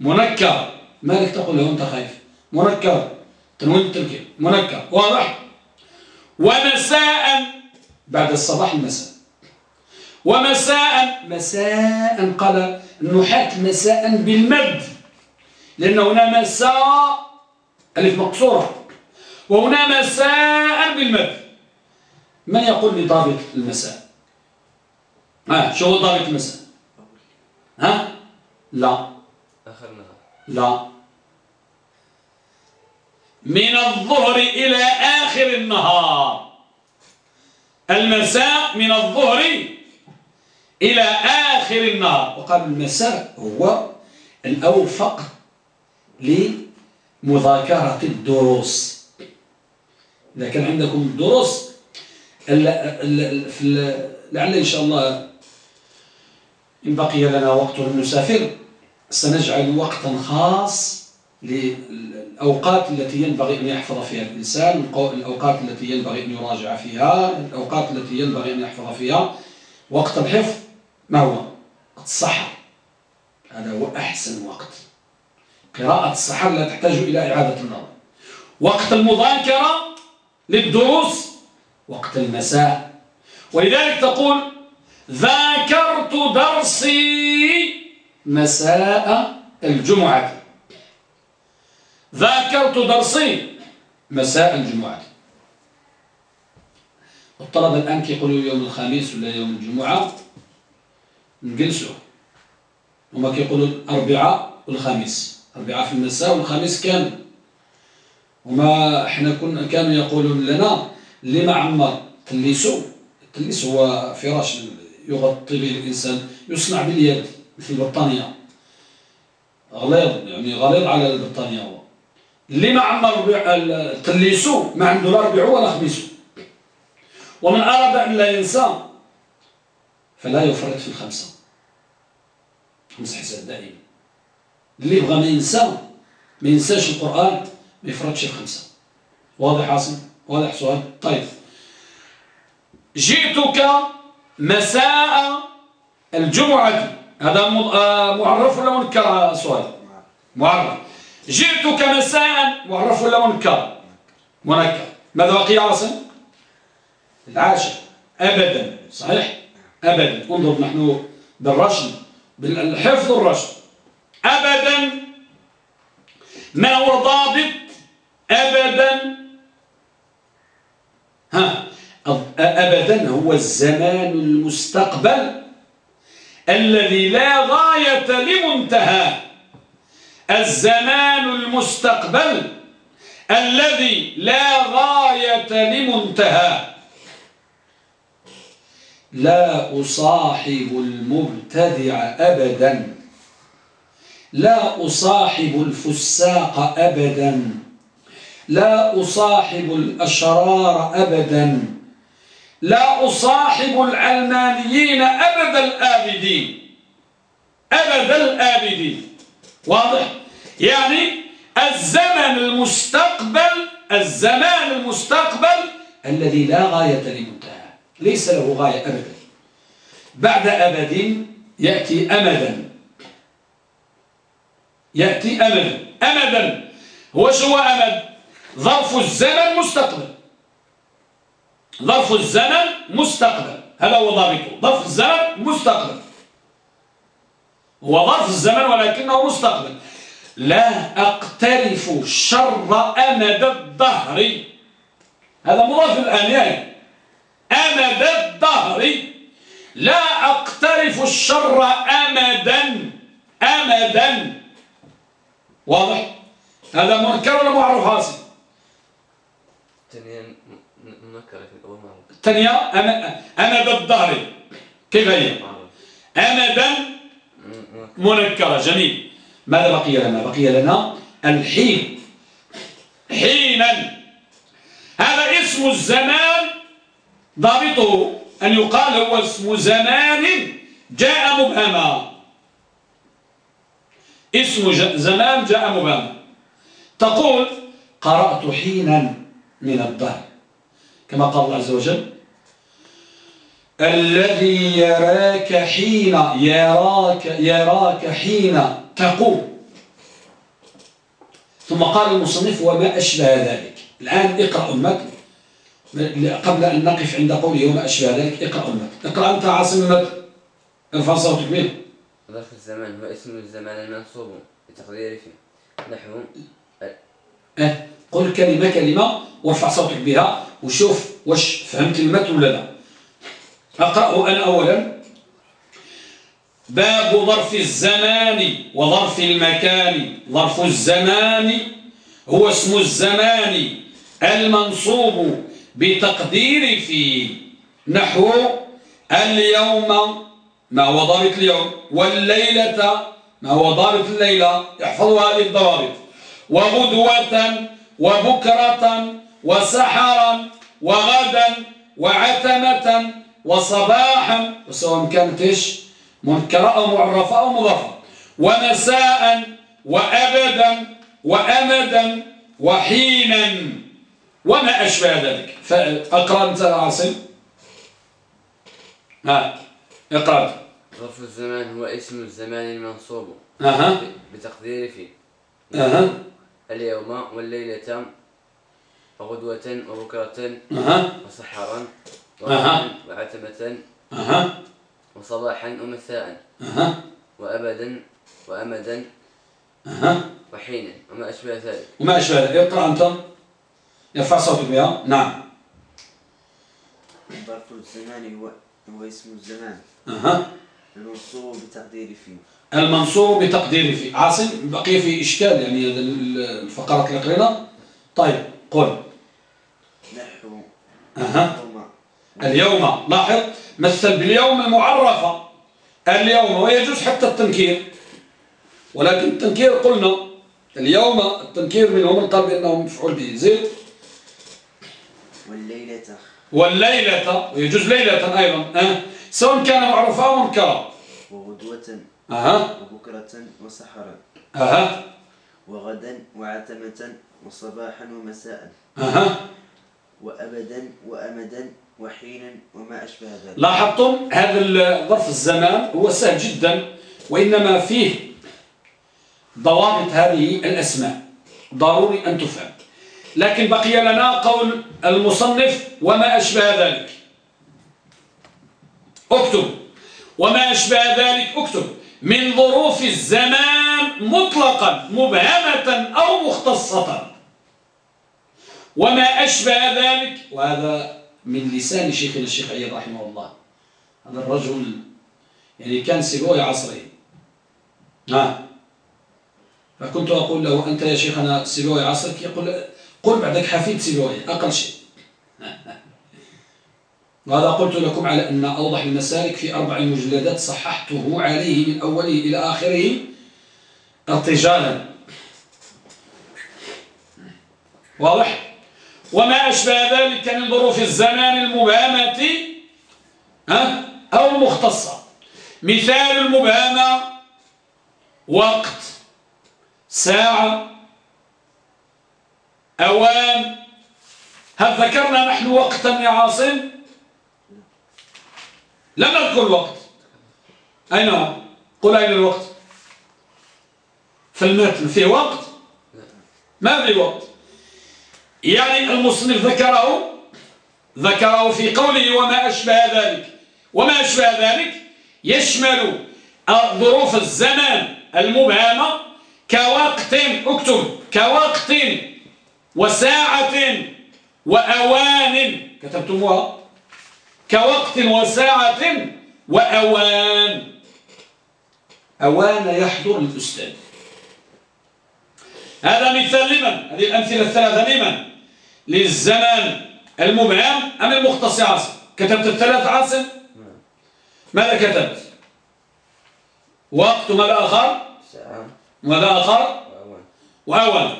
منكر. مالك تقول له أنت خايف؟ منكر. تنوين التركيب منكر. واضح. ومساء. بعد الصباح المساء. ومساء. مساء قال النحاة مساء بالمد. لأن هنا مساء ألف مقصورة. وهنا مساء بالمد. من يقول لي ضابط المساء؟ ها شو هو ضابط المساء؟ ها؟ لا. لا. من الظهر إلى آخر النهار. المساء من الظهر إلى آخر النهار. وقال المساء هو الأوفق لمذاكرة الدروس. إذا كان عندكم دروس لعل إن شاء الله إن بقي لنا وقت نسافر سنجعل وقتا خاص للأوقات التي ينبغي أن يحفظ فيها الإنسان الأوقات التي ينبغي أن يراجع فيها الأوقات التي ينبغي أن يحفظ فيها. وقت الحفظ ما هو؟ وقت السحر. هذا هو أحسن وقت. قراءة السحر لا تحتاج إلى إعادة النظر. وقت المذاكرة للدروس وقت المساء. ولذلك تقول ذاكرت درسي مساء الجمعة. ذاكرت درسي. مساء الجمعة. الطلبة الآن كيقولوا يوم الخميس ولا يوم الجمعة نجلسوا. هما كيقولوا الأربعاء والخميس. الأربعاء في المساء والخميس كامل. وما إحنا كنا كانوا يقولون لنا اللي ما عمر تليسو التليس هو فراش يغطي به الإنسان يصنع باليد. مثل البطانية غليظ يعني غليظ على البطانية هو. اللي ما عمر تليسو ما عنده لا ربيعو ولا خميسو. ومن أراد أن لا ينسى فلا يفرط في الخمسة. خمس حساب دائما. اللي يبغى ما ينسى ما ينساش القرآن ما يفرطش الخمسة. واضح عاصم؟ واضح سؤال؟ طيب. جئتك مساء الجمعة. هذا آه، معرف ولا منكر سؤال؟ معرف. جئتك مساء معرف ولا منكر؟ منكر. ماذا بقي عاصم العاشر أبدا. صحيح؟ أبدا. انظر نحن بالرشد بالحفظ الرشد. أبدا. ما هو ضابط أبدا. ها. أبدا هو الزمان المستقبل. الذي لا غاية لمنتهى. الزمان المستقبل الذي لا غاية لمنتهى. لا أصاحب المبتدع أبدا. لا أصاحب الفساق أبدا. لا أصاحب الأشرار أبدا. لا أصاحب العلمانيين أبد الآبدين. أبد الآبدين. واضح؟ يعني الزمن المستقبل الزمان المستقبل الذي لا غاية لمنتهى ليس له غاية أبدا. بعد أبد يأتي أمدا. يأتي أمدا. أمدا. هو شو أمد؟ ظرف الزمن مستقبل ظرف الزمن مستقبل. هذا هو ضابطه. ظرف الزمن مستقبل. هو ظرف الزمن ولكنه مستقبل. لا أقترف الشر أمد الدهر. هذا مضاف الآن. يعني أمد الدهر. لا أقترف الشر أمدا. أمدا. واضح؟ هذا منكر ولا معروف حاصل الثانية الثانية أمد الدهر كيف هي؟ أمدا منكرة. جميل. ماذا بقي لنا؟ بقي لنا الحين. حينا. هذا اسم الزمان. ضابطه أن يقال هو اسم زمان جاء مبهما. اسم زمان جاء مبهما. تقول قرأت حينا من الدهر كما قال الله عز وجل الذي يراك حين يراك يراك حين تقوم. ثم قال المصنف وما أشبه ذلك. الآن اقرأ المتن. قبل أن نقف عند قوله وما أشبه ذلك اقرأ المتن. اقرأ أنت عاصم المتن. ارفع صوتك به ظرف الزمان. هو اسم الزمان المنصوب بتقدير فيه. نحو آه قل كلمة كلمة وارفع صوتك بها. وشوف واش فهمت المتن ولا لا. أقرأه أنا أولا. باب ظرف الزمان وظرف المكان. ظرف الزمان هو اسم الزمان المنصوب بتقدير فيه. نحو اليوم ما هو ضابط اليوم؟ والليلة ما هو ضابط الليلة؟ احفظوا هذه الضوابط وغدوة وبكرة وسحرا وغدا وعتمة وصباحا وسواء كانت إيش؟ منكرة أو معرفة أو مضافة. ومساء وأبدا وأمدا وحينا. وما أشبه ذلك. فأقرأ أنت عاصم ها اقرأ. ظرف الزمان هو اسم الزمان المنصوب. أها. بتقدير فيه. أها. اليوم والليلة وغدوة وبكرة أها. وسحرا أها. وعتمة أها. وصباحا ومساء أها. وأبدا وأمدا أها. وحينا وما أشبه ذلك. وما أشبه ذلك. اقرأ أنت؟ يرفع صوتك بها نعم. ظرف الزمان هو هو اسم الزمان. أها. المنصوب بتقدير فيه. المنصوب بتقدير فيه. عاصم بقي في إشكال يعني هذا الفقرات اللي قرينا طيب قل. نحو أها. يوم اليوم لاحظ مثل باليوم المعرفة. اليوم ويجوز حتى التنكير. ولكن التنكير قلنا اليوم التنكير منهم من قال بأنه مفعول به. زيد والليلة. والليلة ويجوز ليلة أيضا. أه؟ سواء كان معروفا أو منكرا وغدوة. أها. وبكرة وسحرا. أها. وغدا وعتمة وصباحا ومساء. أها. وأبدا وأمدا وحينا وما أشبه ذلك. لاحظتم هذا ظرف الزمان هو سهل جدا وإنما فيه ضوابط هذه الأسماء. ضروري أن تفهم. لكن بقي لنا قول المصنف وما أشبه ذلك. اكتب. وما أشبه ذلك اكتب. من ظروف الزمان مطلقا مبهمة أو مختصة. وما أشبه ذلك. وهذا من لسان شيخنا الشيخ عياد رحمه الله. هذا الرجل يعني كان سبوي عصره ها؟ فكنت أقول له أنت يا شيخنا سبوي عصرك؟ يقول قل بعدك حفيد سبوي أقل شيء. [LAUGHS] وهذا قلت لكم على أن أوضح المسالك في أربع مجلدات صححته عليه من أوله إلى آخره ارتجالا واضح؟ وما أشبه ذلك من ظروف الزمان المبهمة ها؟ أو المختصة. مثال المبهمة وقت ساعة أوان. هل ذكرنا نحن وقتا يا عاصم؟ لم نذكر الوقت أين هو؟ قل أين الوقت؟ في المتن. في وقت؟ ما في وقت. يعني المصنف ذكره ذكره في قوله وما أشبه ذلك. وما أشبه ذلك يشمل ظروف الزمان المبهمة كوقت اكتب كوقت وساعة وأوان. كتبتموها؟ كوقت وساعة وأوان. أوان يحضر الأستاذ. هذا مثال لمن؟ هذه الأمثلة الثلاثة لمن؟ للزمان المبهم أم المختص عاصم؟ كتبت الثلاث عاصم؟ ماذا كتبت؟ وقت ماذا آخر؟ ساعة. ماذا آخر؟ وأول.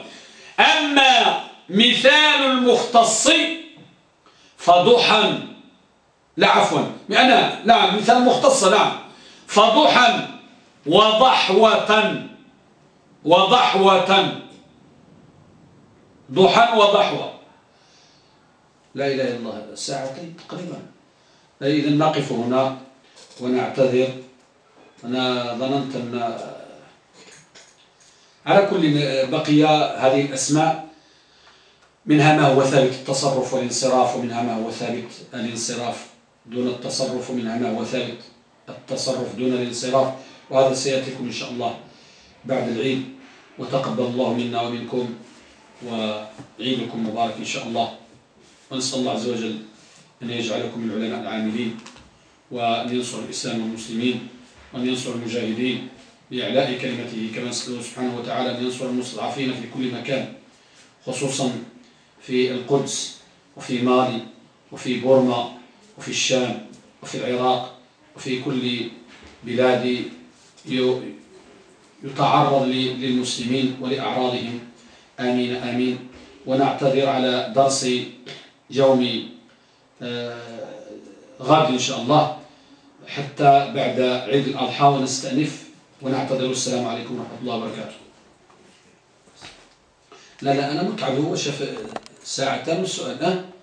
أما مثال المختص فضحا. لا عفوا. أنا نعم مثال مختص نعم فضحا وضحوة. وضحوة. ضحى وضحوة. لا إله إلا الله. ساعتين تقريبا إذا نقف هنا ونعتذر. أنا ظننت أن على كل بقي هذه الأسماء منها ما هو ثابت التصرف والانصراف ومنها ما هو ثابت الانصراف دون التصرف ومنها ما هو ثابت التصرف دون الانصراف. وهذا سيأتيكم إن شاء الله بعد العيد. وتقبل الله منا ومنكم وعيدكم مبارك إن شاء الله. ونسأل الله عز وجل أن يجعلكم من العلماء العاملين وأن ينصر الإسلام والمسلمين وأن ينصر المجاهدين بإعلاء كلمته كما نسأله سبحانه وتعالى أن ينصر المستضعفين في كل مكان خصوصا في القدس وفي مالي وفي بورما وفي الشام وفي العراق وفي كل بلاد يتعرض للمسلمين ولأعراضهم. آمين آمين. ونعتذر على درس يوم آه، غد إن شاء الله. حتى بعد عيد الأضحى ونستأنف ونعتذر. السلام عليكم ورحمة الله وبركاته. لا لا أنا متعب. هو شاف والسؤال أه؟